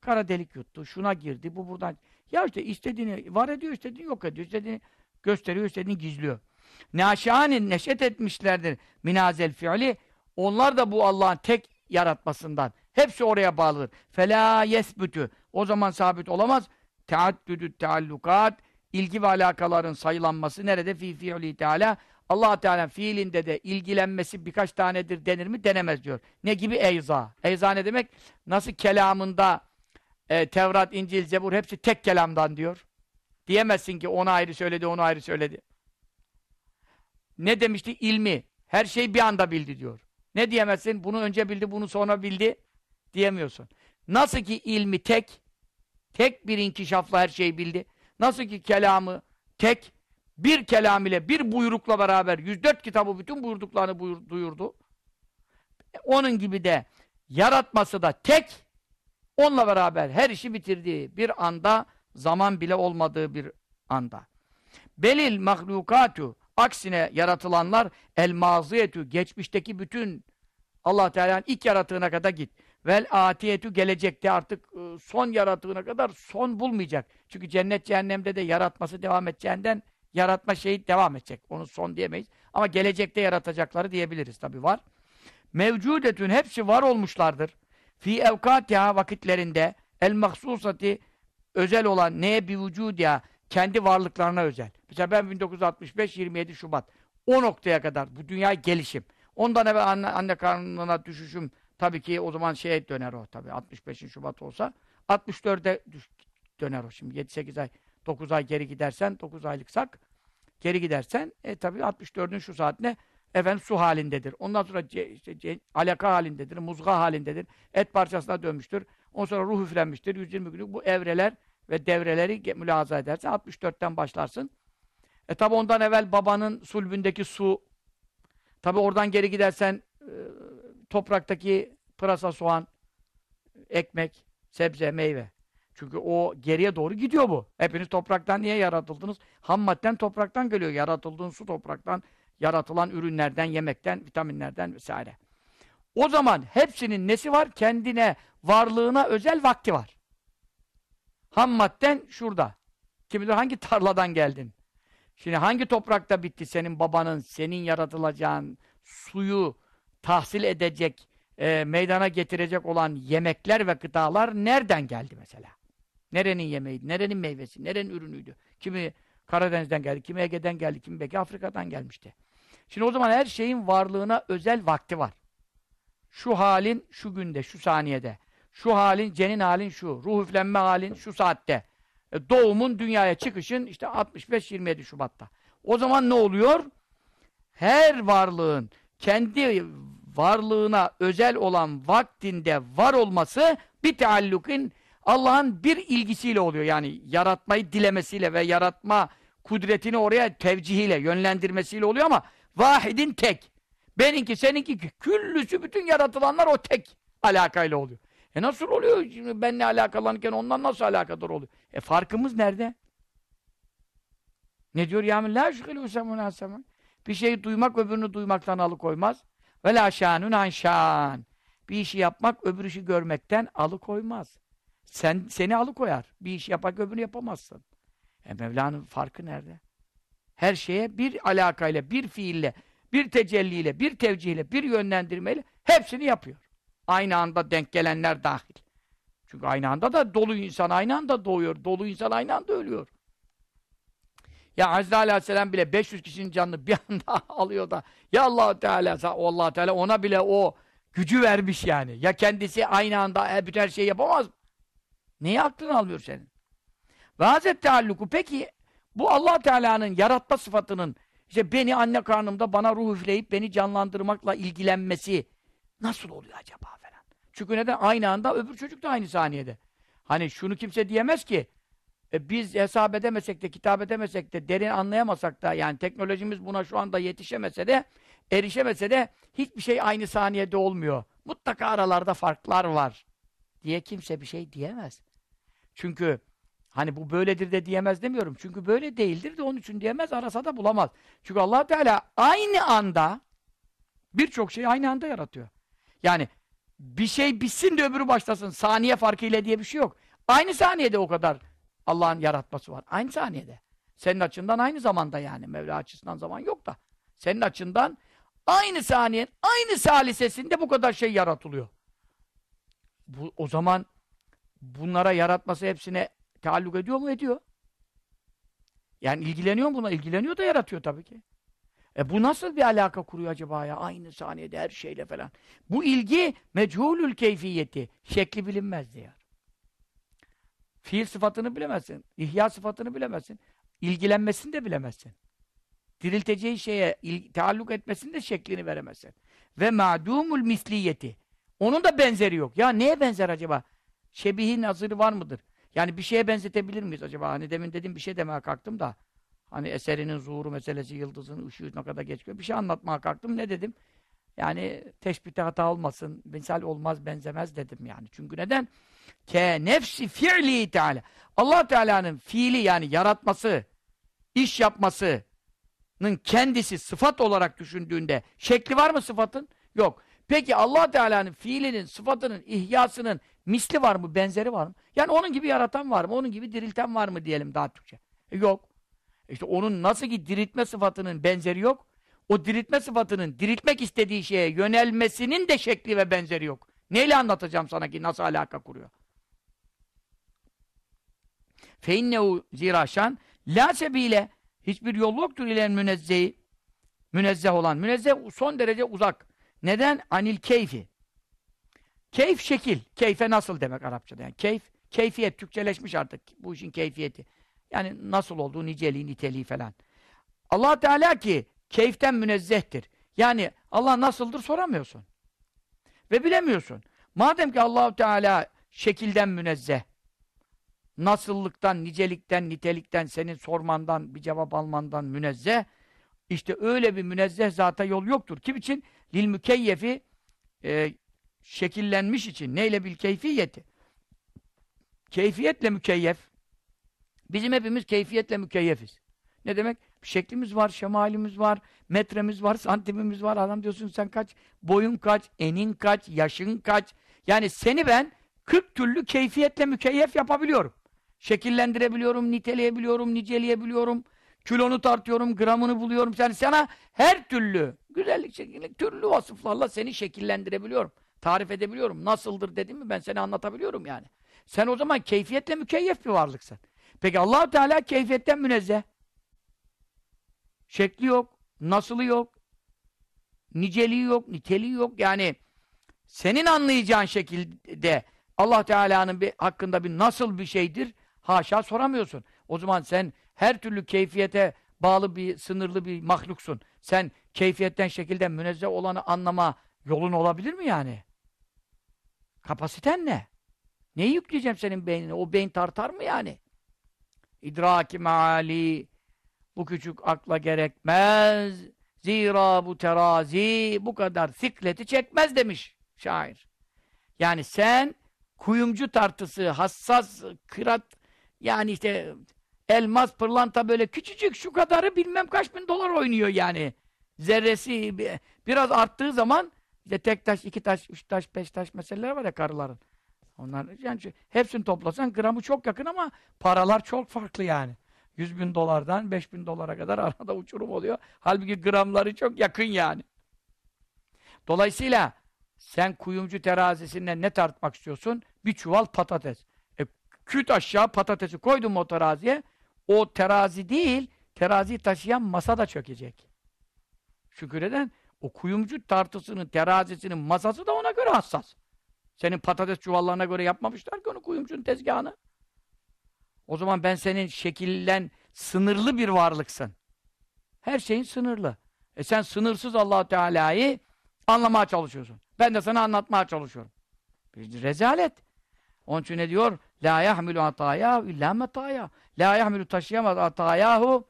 Kara delik yuttu, şuna girdi, bu buradan. Ya işte istediğini var ediyor, istediğini yok ediyor, istediğini gösteriyor, istediğini gizliyor. Naşanin neşet etmişlerdir minazel fiili. Onlar da bu Allah'ın tek yaratmasından. Hepsi oraya bağlıdır. Fela yesbütü. O zaman sabit olamaz. Teaddüdü teallukat. ilgi ve alakaların sayılanması nerede? Fi fiili teala. allah Teala fiilinde de ilgilenmesi birkaç tanedir denir mi? Denemez diyor. Ne gibi? Eyza. Eyza ne demek? Nasıl kelamında e, Tevrat, İncil, Zebur hepsi tek kelamdan diyor. Diyemezsin ki onu ayrı söyledi, onu ayrı söyledi. Ne demişti? İlmi. Her şeyi bir anda bildi diyor. Ne diyemezsin? Bunu önce bildi, bunu sonra bildi diyemiyorsun. Nasıl ki ilmi tek, tek bir inkişafla her şeyi bildi. Nasıl ki kelamı tek, bir kelam ile, bir buyrukla beraber 104 kitabı bütün buyruklarını buyur, duyurdu. Onun gibi de yaratması da tek, onunla beraber her işi bitirdiği bir anda, zaman bile olmadığı bir anda. Belil mahlukatu Aksine yaratılanlar el maziyetü geçmişteki bütün Allah Teala'nın ilk yaratığına kadar git. Vel atiyetü gelecekte artık ıı, son yaratığına kadar son bulmayacak. Çünkü cennet cehennemde de yaratması devam edeceğinden yaratma şeyi devam edecek. Onu son diyemeyiz. Ama gelecekte yaratacakları diyebiliriz tabi var. Mevcudetün hepsi var olmuşlardır. Fi evkatiha vakitlerinde el mahsusati özel olan neye bir vücudiha kendi varlıklarına özel. Mesela ben 1965 27 Şubat o noktaya kadar bu dünya gelişim. Ondan evvel anne, anne karnına düşüşüm tabii ki o zaman şeye döner o tabii 65 Şubat olsa 64'e döner o şimdi 7-8 ay 9 ay geri gidersen 9 aylıksak geri gidersen e tabii 64'ün şu saatine efendim su halindedir. Ondan sonra ce, işte, alaka halindedir, muzga halindedir. Et parçasına dönmüştür. Ondan sonra ruh üflenmiştir. 120 günlük bu evreler ve devreleri mülahaza edersen 64'ten başlarsın. E tabi ondan evvel babanın sulbündeki su tabi oradan geri gidersen e, topraktaki pırasa, soğan, ekmek, sebze, meyve. Çünkü o geriye doğru gidiyor bu. Hepiniz topraktan niye yaratıldınız? Ham madden topraktan geliyor. Yaratıldığın su topraktan, yaratılan ürünlerden, yemekten, vitaminlerden vesaire. O zaman hepsinin nesi var? Kendine, varlığına özel vakti var. Ham madden şurada. Kim bilir hangi tarladan geldin? Şimdi hangi toprakta bitti senin babanın, senin yaratılacağın suyu tahsil edecek, e, meydana getirecek olan yemekler ve gıdalar nereden geldi mesela? Nerenin yemeğiydi, nerenin meyvesi, nerenin ürünüydü? Kimi Karadeniz'den geldi, kimi Ege'den geldi, kimi belki Afrika'dan gelmişti. Şimdi o zaman her şeyin varlığına özel vakti var. Şu halin şu günde, şu saniyede. Şu halin, cenin halin şu. Ruh üflenme halin şu saatte. E, doğumun dünyaya çıkışın işte 65-27 Şubat'ta. O zaman ne oluyor? Her varlığın kendi varlığına özel olan vaktinde var olması bir teallukin Allah'ın bir ilgisiyle oluyor. Yani yaratmayı dilemesiyle ve yaratma kudretini oraya tevcihiyle, yönlendirmesiyle oluyor ama vahidin tek. Benimki, seninki, küllüsü bütün yaratılanlar o tek alakayla oluyor. E nasıl oluyor? Şimdi benimle alakalanırken ondan nasıl alakadar oluyor? E farkımız nerede? Ne diyor? Yani la şükülü Bir şeyi duymak öbürünü duymaktan alıkoymaz. Ve la şanun an şan. Bir işi yapmak öbür işi görmekten alıkoymaz. Sen seni alıkoyar. Bir iş yapak öbürünü yapamazsın. E Mevla'nın farkı nerede? Her şeye bir alakayla, bir fiille, bir tecelliyle, bir tevcihle, bir yönlendirmeyle hepsini yapıyor. Aynı anda denk gelenler dahil. Çünkü aynı anda da dolu insan aynı anda doğuyor. Dolu insan aynı anda ölüyor. Ya Hazreti Aleyhisselam bile 500 kişinin canını bir anda alıyor da ya allah Teala allah Teala ona bile o gücü vermiş yani. Ya kendisi aynı anda bütün her şeyi yapamaz mı? Neyi aklını almıyor senin? Ve Hazreti Tealluku peki bu allah Teala'nın yaratma sıfatının işte beni anne karnımda bana ruh üfleyip beni canlandırmakla ilgilenmesi nasıl oluyor acaba falan. Çünkü neden? Aynı anda öbür çocuk da aynı saniyede. Hani şunu kimse diyemez ki e, biz hesap edemesek de, kitap edemesek de, derin anlayamasak da, yani teknolojimiz buna şu anda yetişemese de, erişemese de hiçbir şey aynı saniyede olmuyor. Mutlaka aralarda farklar var diye kimse bir şey diyemez. Çünkü hani bu böyledir de diyemez demiyorum. Çünkü böyle değildir de onun için diyemez, arasa da bulamaz. Çünkü allah Teala aynı anda birçok şeyi aynı anda yaratıyor. Yani bir şey bitsin de öbürü başlasın. Saniye farkıyla diye bir şey yok. Aynı saniyede o kadar Allah'ın yaratması var. Aynı saniyede. Senin açından aynı zamanda yani. Mevla açısından zaman yok da. Senin açından aynı saniye, aynı salisesinde bu kadar şey yaratılıyor. Bu, o zaman bunlara yaratması hepsine taalluk ediyor mu? Ediyor. Yani ilgileniyor mu buna? İlgileniyor da yaratıyor tabii ki. E bu nasıl bir alaka kuruyor acaba ya? Aynı saniyede her şeyle falan. Bu ilgi mechulül keyfiyeti. Şekli bilinmez diyor. Fiil sıfatını bilemezsin. İhya sıfatını bilemezsin. İlgilenmesini de bilemezsin. Dirilteceği şeye taalluk etmesini de şeklini veremezsin. Ve ma'dumul misliyeti. Onun da benzeri yok. Ya neye benzer acaba? Şebihin nazırı var mıdır? Yani bir şeye benzetebilir miyiz acaba? Hani demin dedim bir şey demeye kalktım da hani eserinin zuhuru meselesi, yıldızın ışığı ne kadar geçiyor. Bir şey anlatmaya kalktım. Ne dedim? Yani teşbihte hata olmasın, misal olmaz, benzemez dedim yani. Çünkü neden? Ke nefsi fi'li Teala. Allah Teala'nın fiili yani yaratması, iş yapmasının kendisi sıfat olarak düşündüğünde şekli var mı sıfatın? Yok. Peki Allah Teala'nın fiilinin, sıfatının, ihyasının misli var mı, benzeri var mı? Yani onun gibi yaratan var mı? Onun gibi dirilten var mı diyelim daha Türkçe. E yok. İşte onun nasıl ki diriltme sıfatının benzeri yok. O diriltme sıfatının diriltmek istediği şeye yönelmesinin de şekli ve benzeri yok. Neyle anlatacağım sana ki nasıl alaka kuruyor? Feinnehu ziraşan la sebile hiçbir yol yoktur ile münezzehi münezzeh olan. Münezzeh son derece uzak. Neden? Anil keyfi. Keyf şekil. Keyfe nasıl demek Arapçada? Yani keyf, keyfiyet. Türkçeleşmiş artık. Bu işin keyfiyeti. Yani nasıl olduğu, niceliği, niteliği falan. allah Teala ki keyften münezzehtir. Yani Allah nasıldır soramıyorsun. Ve bilemiyorsun. Madem ki Allahu Teala şekilden münezzeh, nasıllıktan, nicelikten, nitelikten, senin sormandan, bir cevap almandan münezzeh, işte öyle bir münezzeh zata yol yoktur. Kim için? Lil mükeyyefi e, şekillenmiş için. Neyle bil keyfiyeti? Keyfiyetle mükeyyef. Bizim hepimiz keyfiyetle mükeyyefiz. Ne demek? Şeklimiz var, şemalimiz var, metremiz var, santimimiz var. Adam diyorsun sen kaç, boyun kaç, enin kaç, yaşın kaç. Yani seni ben 40 türlü keyfiyetle mükeyyef yapabiliyorum. Şekillendirebiliyorum, niteleyebiliyorum, niceleyebiliyorum. Kilonu tartıyorum, gramını buluyorum. Yani sana her türlü güzellik, şekillik, türlü vasıflarla seni şekillendirebiliyorum. Tarif edebiliyorum. Nasıldır dedim mi ben seni anlatabiliyorum yani. Sen o zaman keyfiyetle mükeyyef bir varlıksın. Peki allah Teala keyfiyetten münezzeh. Şekli yok, nasılı yok, niceliği yok, niteliği yok. Yani senin anlayacağın şekilde Allah Teala'nın bir hakkında bir nasıl bir şeydir haşa soramıyorsun. O zaman sen her türlü keyfiyete bağlı bir, sınırlı bir mahluksun. Sen keyfiyetten, şekilden münezzeh olanı anlama yolun olabilir mi yani? Kapasiten ne? Neyi yükleyeceğim senin beynine? O beyin tartar mı yani? İdraki meali bu küçük akla gerekmez. Zira bu terazi bu kadar sikleti çekmez demiş şair. Yani sen kuyumcu tartısı, hassas, kırat yani işte elmas, pırlanta böyle küçücük şu kadarı bilmem kaç bin dolar oynuyor yani. Zerresi biraz arttığı zaman işte tek taş, iki taş, üç taş, beş taş meseleler var ya karıların. Onlar yani hepsini toplasan gramı çok yakın ama paralar çok farklı yani. 100 bin dolardan 5 bin dolara kadar arada uçurum oluyor. Halbuki gramları çok yakın yani. Dolayısıyla sen kuyumcu terazisinden ne tartmak istiyorsun? Bir çuval patates. E, küt aşağı patatesi koydun o teraziye. O terazi değil, teraziyi taşıyan masa da çökecek. Şükür o kuyumcu tartısının, terazisinin masası da ona göre hassas. Senin patates çuvallarına göre yapmamışlar ki onu kuyumcunun tezgahını. O zaman ben senin şekillen sınırlı bir varlıksın. Her şeyin sınırlı. E sen sınırsız allah Teala'yı anlamaya çalışıyorsun. Ben de sana anlatmaya çalışıyorum. Bir rezalet. Onun için ne diyor? La yahmilu ataya illa metaya. La yahmilu taşıyamaz atayahu.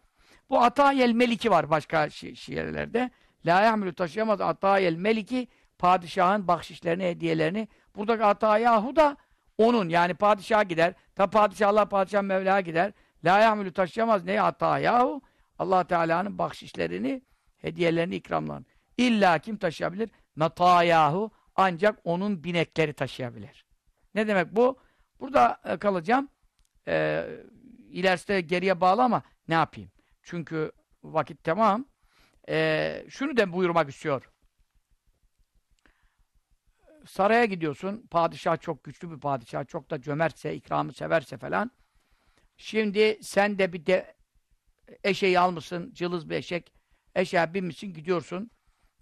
Bu atayel meliki var başka şi şiirlerde. La yahmilu taşıyamaz atayel meliki padişahın bahşişlerini, hediyelerini. Buradaki atayahu da onun yani padişah gider. Ta padişahlar padişah Mevla'ya gider. La yahmilu taşıyamaz neye atayahu? allah Teala'nın bahşişlerini, hediyelerini, ikramlarını. İlla kim taşıyabilir? Matayahu ancak onun binekleri taşıyabilir. Ne demek bu? Burada e, kalacağım. E, ilerisinde geriye bağlı ama ne yapayım? Çünkü vakit tamam. E, şunu da buyurmak istiyor. Saraya gidiyorsun. Padişah çok güçlü bir padişah. Çok da cömertse, ikramı severse falan. Şimdi sen de bir de eşeği almışsın. Cılız bir eşek. Eşeğe binmişsin gidiyorsun.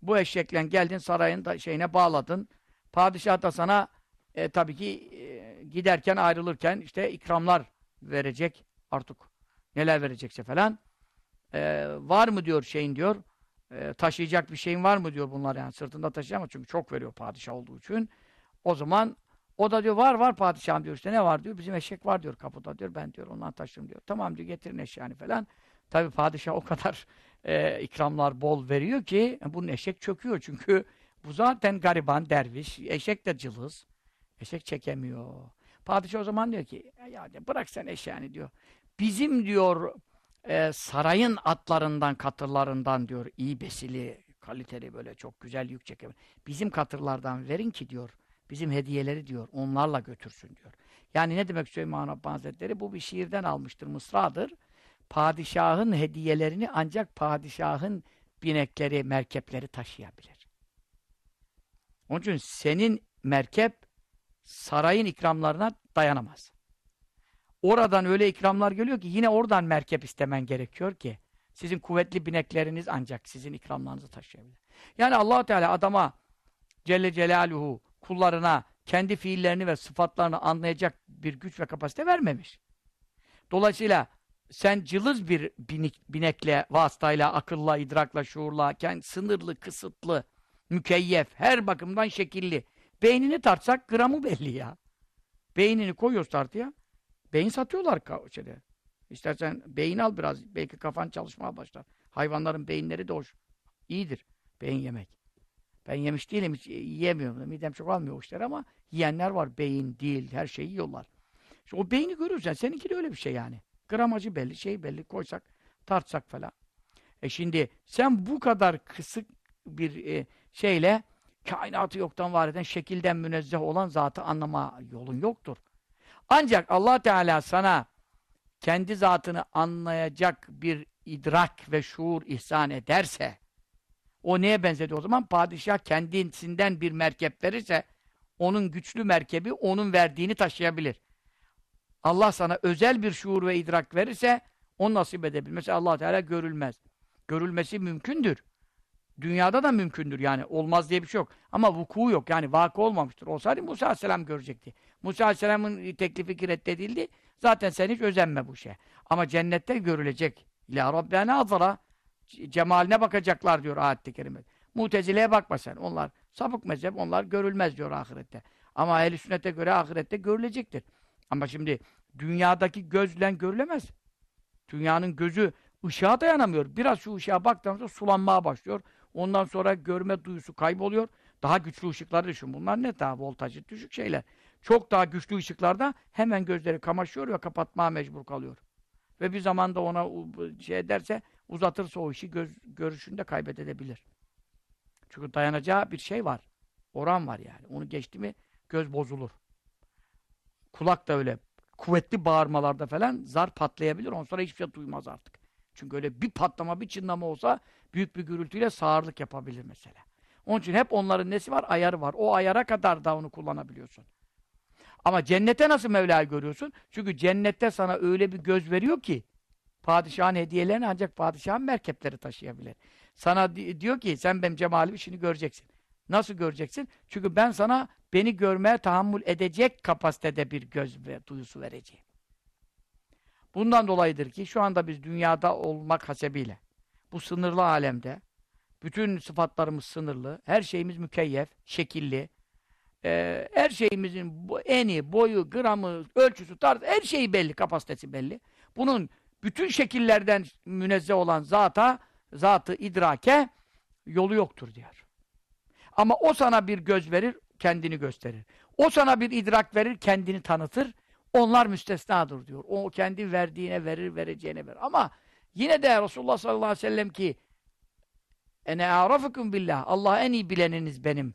Bu eşekle geldin sarayın da şeyine bağladın. Padişah da sana e, tabii ki e, giderken ayrılırken işte ikramlar verecek artık. Neler verecekse falan. E, var mı diyor şeyin diyor. E, taşıyacak bir şeyin var mı diyor bunlar yani sırtında taşıyamaz çünkü çok veriyor padişah olduğu için. O zaman o da diyor var var padişahım diyor işte ne var diyor bizim eşek var diyor kapıda diyor ben diyor ondan taşırım diyor. Tamam diyor getirin eşeğini falan. Tabi padişah o kadar e, ikramlar bol veriyor ki e, bunun eşek çöküyor çünkü bu zaten gariban derviş eşek de cılız. Eşek çekemiyor. Padişah o zaman diyor ki ya bırak sen eşeğini diyor. Bizim diyor e, sarayın atlarından, katırlarından diyor iyi besili, kaliteli böyle çok güzel yük çekebilir. Bizim katırlardan verin ki diyor, bizim hediyeleri diyor, onlarla götürsün diyor. Yani ne demek Süleyman Rabbani Hazretleri? Bu bir şiirden almıştır, mısradır. Padişahın hediyelerini ancak padişahın binekleri, merkepleri taşıyabilir. Onun için senin merkep sarayın ikramlarına dayanamaz. Oradan öyle ikramlar geliyor ki yine oradan merkep istemen gerekiyor ki sizin kuvvetli binekleriniz ancak sizin ikramlarınızı taşıyabilir. Yani allah Teala adama Celle Celaluhu kullarına kendi fiillerini ve sıfatlarını anlayacak bir güç ve kapasite vermemiş. Dolayısıyla sen cılız bir binik, binekle, vasıtayla, akılla, idrakla, şuurla, kendi sınırlı, kısıtlı, mükeyyef, her bakımdan şekilli. Beynini tartsak gramı belli ya. Beynini koyuyoruz tartıya. Beyin satıyorlar şeyde. İstersen beyin al biraz. Belki kafan çalışmaya başlar. Hayvanların beyinleri de hoş. İyidir beyin yemek. Ben yemiş değilim, hiç yiyemiyorum. Midem çok almıyor o işler ama yiyenler var. Beyin, dil, her şeyi yiyorlar. İşte o beyni görürsen, seninki de öyle bir şey yani. Gramajı belli, şey belli, koysak, tartsak falan. E şimdi sen bu kadar kısık bir e, şeyle kainatı yoktan var eden, şekilden münezzeh olan zatı anlama yolun yoktur. Ancak allah Teala sana kendi zatını anlayacak bir idrak ve şuur ihsan ederse o neye benzedi o zaman? Padişah kendisinden bir merkep verirse onun güçlü merkebi onun verdiğini taşıyabilir. Allah sana özel bir şuur ve idrak verirse o nasip edebilir. Mesela allah Teala görülmez. Görülmesi mümkündür. Dünyada da mümkündür yani. Olmaz diye bir şey yok. Ama vuku yok. Yani vakı olmamıştır. Olsaydı Musa Aleyhisselam görecekti. Musa Aleyhisselam'ın teklifi reddedildi. Zaten sen hiç özenme bu şey. Ama cennette görülecek. İlâ Rabbena azara. Cemaline bakacaklar diyor ayet-i kerime. Mutezile'ye bakma sen. Onlar sapık mezhep. Onlar görülmez diyor ahirette. Ama ehl sünnete göre ahirette görülecektir. Ama şimdi dünyadaki gözle görülemez. Dünyanın gözü ışığa dayanamıyor. Biraz şu ışığa baktığımızda sulanmaya başlıyor. Ondan sonra görme duyusu kayboluyor. Daha güçlü ışıkları düşün. Bunlar ne? Daha voltajı düşük şeyler. Çok daha güçlü ışıklarda hemen gözleri kamaşıyor ve kapatmaya mecbur kalıyor. Ve bir zamanda ona şey ederse, uzatırsa o işi göz, görüşünde kaybedebilir. Çünkü dayanacağı bir şey var. Oran var yani. Onu geçti mi göz bozulur. Kulak da öyle. Kuvvetli bağırmalarda falan zar patlayabilir. Ondan sonra hiçbir şey duymaz artık. Çünkü öyle bir patlama, bir çınlama olsa büyük bir gürültüyle sağırlık yapabilir mesela. Onun için hep onların nesi var? Ayarı var. O ayara kadar da onu kullanabiliyorsun. Ama cennete nasıl Mevla'yı görüyorsun? Çünkü cennette sana öyle bir göz veriyor ki padişahın hediyelerini ancak padişahın merkepleri taşıyabilir. Sana di diyor ki sen benim cemalimi şimdi göreceksin. Nasıl göreceksin? Çünkü ben sana beni görmeye tahammül edecek kapasitede bir göz ve duyusu vereceğim. Bundan dolayıdır ki şu anda biz dünyada olmak hasebiyle bu sınırlı alemde bütün sıfatlarımız sınırlı, her şeyimiz mükeyyef, şekilli, e, her şeyimizin eni, boyu, gramı, ölçüsü, tarzı, her şeyi belli, kapasitesi belli. Bunun bütün şekillerden münezzeh olan zata, zatı idrake yolu yoktur diyor. Ama o sana bir göz verir, kendini gösterir. O sana bir idrak verir, kendini tanıtır. Onlar müstesnadır diyor. O kendi verdiğine verir, vereceğine verir. Ama yine de Resulullah sallallahu aleyhi ve sellem ki ene a'rafukum billah. Allah en iyi bileniniz benim.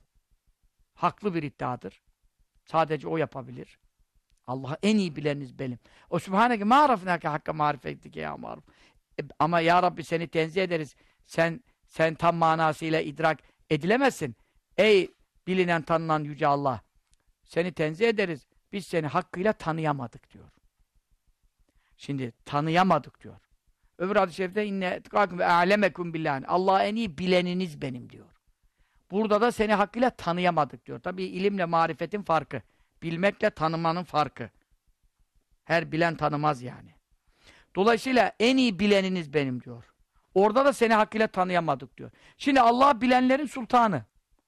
Haklı bir iddiadır. Sadece o yapabilir. Allah en iyi bileniniz benim. O subhaneke ma arafnake hakka marifetike ya maruf. E, ama ya Rabbi seni tenzih ederiz. Sen sen tam manasıyla idrak edilemezsin. Ey bilinen tanınan yüce Allah. Seni tenzih ederiz. Biz seni hakkıyla tanıyamadık diyor. Şimdi tanıyamadık diyor. Öbür hadis-i şerifte inne etkakum ve a'lemekum billahi. Allah en iyi bileniniz benim diyor. Burada da seni hakkıyla tanıyamadık diyor. Tabi ilimle marifetin farkı. Bilmekle tanımanın farkı. Her bilen tanımaz yani. Dolayısıyla en iyi bileniniz benim diyor. Orada da seni hakkıyla tanıyamadık diyor. Şimdi Allah bilenlerin sultanı.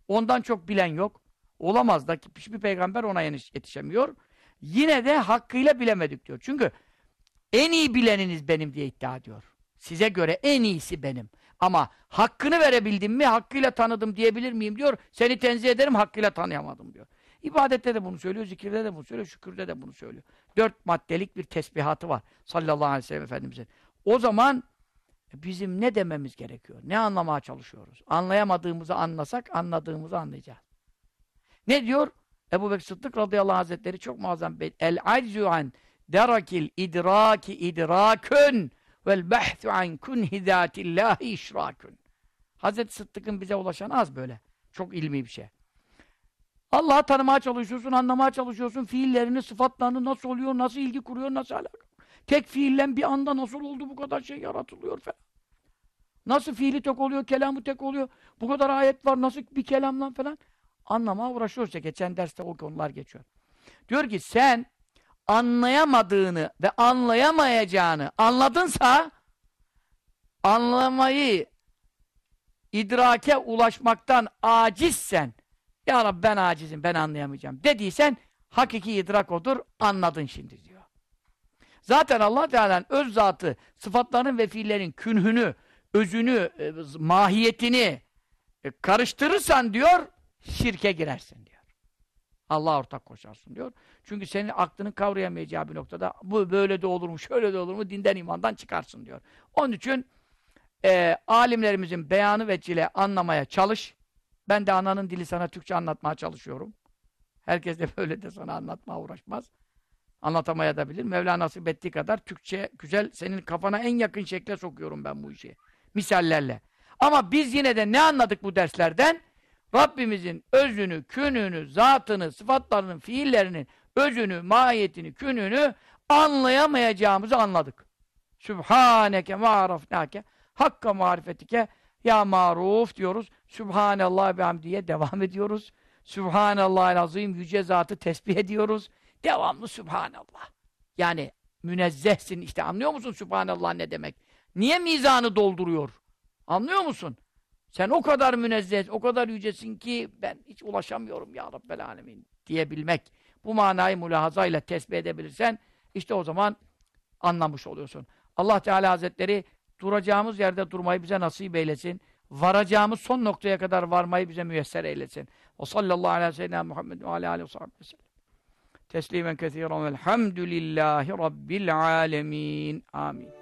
Ondan çok bilen yok. Olamaz da hiçbir peygamber ona yetişemiyor. Yine de hakkıyla bilemedik diyor. Çünkü en iyi bileniniz benim diye iddia ediyor. Size göre en iyisi benim. Ama hakkını verebildim mi, hakkıyla tanıdım diyebilir miyim diyor. Seni tenzih ederim, hakkıyla tanıyamadım diyor. İbadette de bunu söylüyor, zikirde de bunu söylüyor, şükürde de bunu söylüyor. Dört maddelik bir tesbihatı var sallallahu aleyhi ve sellem Efendimiz'in. O zaman bizim ne dememiz gerekiyor? Ne anlamaya çalışıyoruz? Anlayamadığımızı anlasak, anladığımızı anlayacağız. Ne diyor? Ebu Bekir Sıddık radıyallahu hazretleri çok muazzam. El aczu derakil idraki idrakün vel behtü an kunhi zâtillâhi işrakün. Hazreti Sıddık'ın bize ulaşan az böyle. Çok ilmi bir şey. Allah'ı tanımaya çalışıyorsun, anlamaya çalışıyorsun. Fiillerini, sıfatlarını nasıl oluyor, nasıl ilgi kuruyor, nasıl alakalı. Tek fiille bir anda nasıl oldu bu kadar şey yaratılıyor falan. Nasıl fiili tek oluyor, kelamı tek oluyor. Bu kadar ayet var, nasıl bir kelamla falan. Anlamaya uğraşıyorsa, geçen derste o konular geçiyor. Diyor ki sen anlayamadığını ve anlayamayacağını anladınsa anlamayı idrake ulaşmaktan acizsen ya Rabbi ben acizim, ben anlayamayacağım dediysen hakiki idrak odur, anladın şimdi diyor. Zaten allah Teala'nın öz zatı, sıfatların ve fiillerin künhünü, özünü, e, mahiyetini e, karıştırırsan diyor, şirke girersin diyor. Allah ortak koşarsın diyor. Çünkü senin aklının kavrayamayacağı bir noktada bu böyle de olur mu, şöyle de olur mu dinden imandan çıkarsın diyor. Onun için e, alimlerimizin beyanı ve cile anlamaya çalış. Ben de ananın dili sana Türkçe anlatmaya çalışıyorum. Herkes de böyle de sana anlatmaya uğraşmaz. Anlatamaya da bilir. Mevla nasip ettiği kadar Türkçe güzel, senin kafana en yakın şekle sokuyorum ben bu işi. Misallerle. Ama biz yine de ne anladık bu derslerden? Rabbimizin özünü, kününü, zatını, sıfatlarının, fiillerinin özünü, mahiyetini, kününü anlayamayacağımızı anladık. Sübhaneke ma'arafnake hakka marifetike ya maruf diyoruz. Sübhanallah ve hamdiye devam ediyoruz. Sübhanallah azim yüce zatı tesbih ediyoruz. Devamlı Sübhanallah. Yani münezzehsin işte anlıyor musun Sübhanallah ne demek? Niye mizanı dolduruyor? Anlıyor musun? Sen o kadar münezzeh, o kadar yücesin ki ben hiç ulaşamıyorum ya Rabbel Alemin diyebilmek. Bu manayı mülahazayla tesbih edebilirsen işte o zaman anlamış oluyorsun. Allah Teala Hazretleri duracağımız yerde durmayı bize nasip eylesin. Varacağımız son noktaya kadar varmayı bize müyesser eylesin. O sallallahu aleyhi ve Muhammed ve aleyhi ve sellem. Teslimen kethiren velhamdülillahi rabbil alemin. Amin.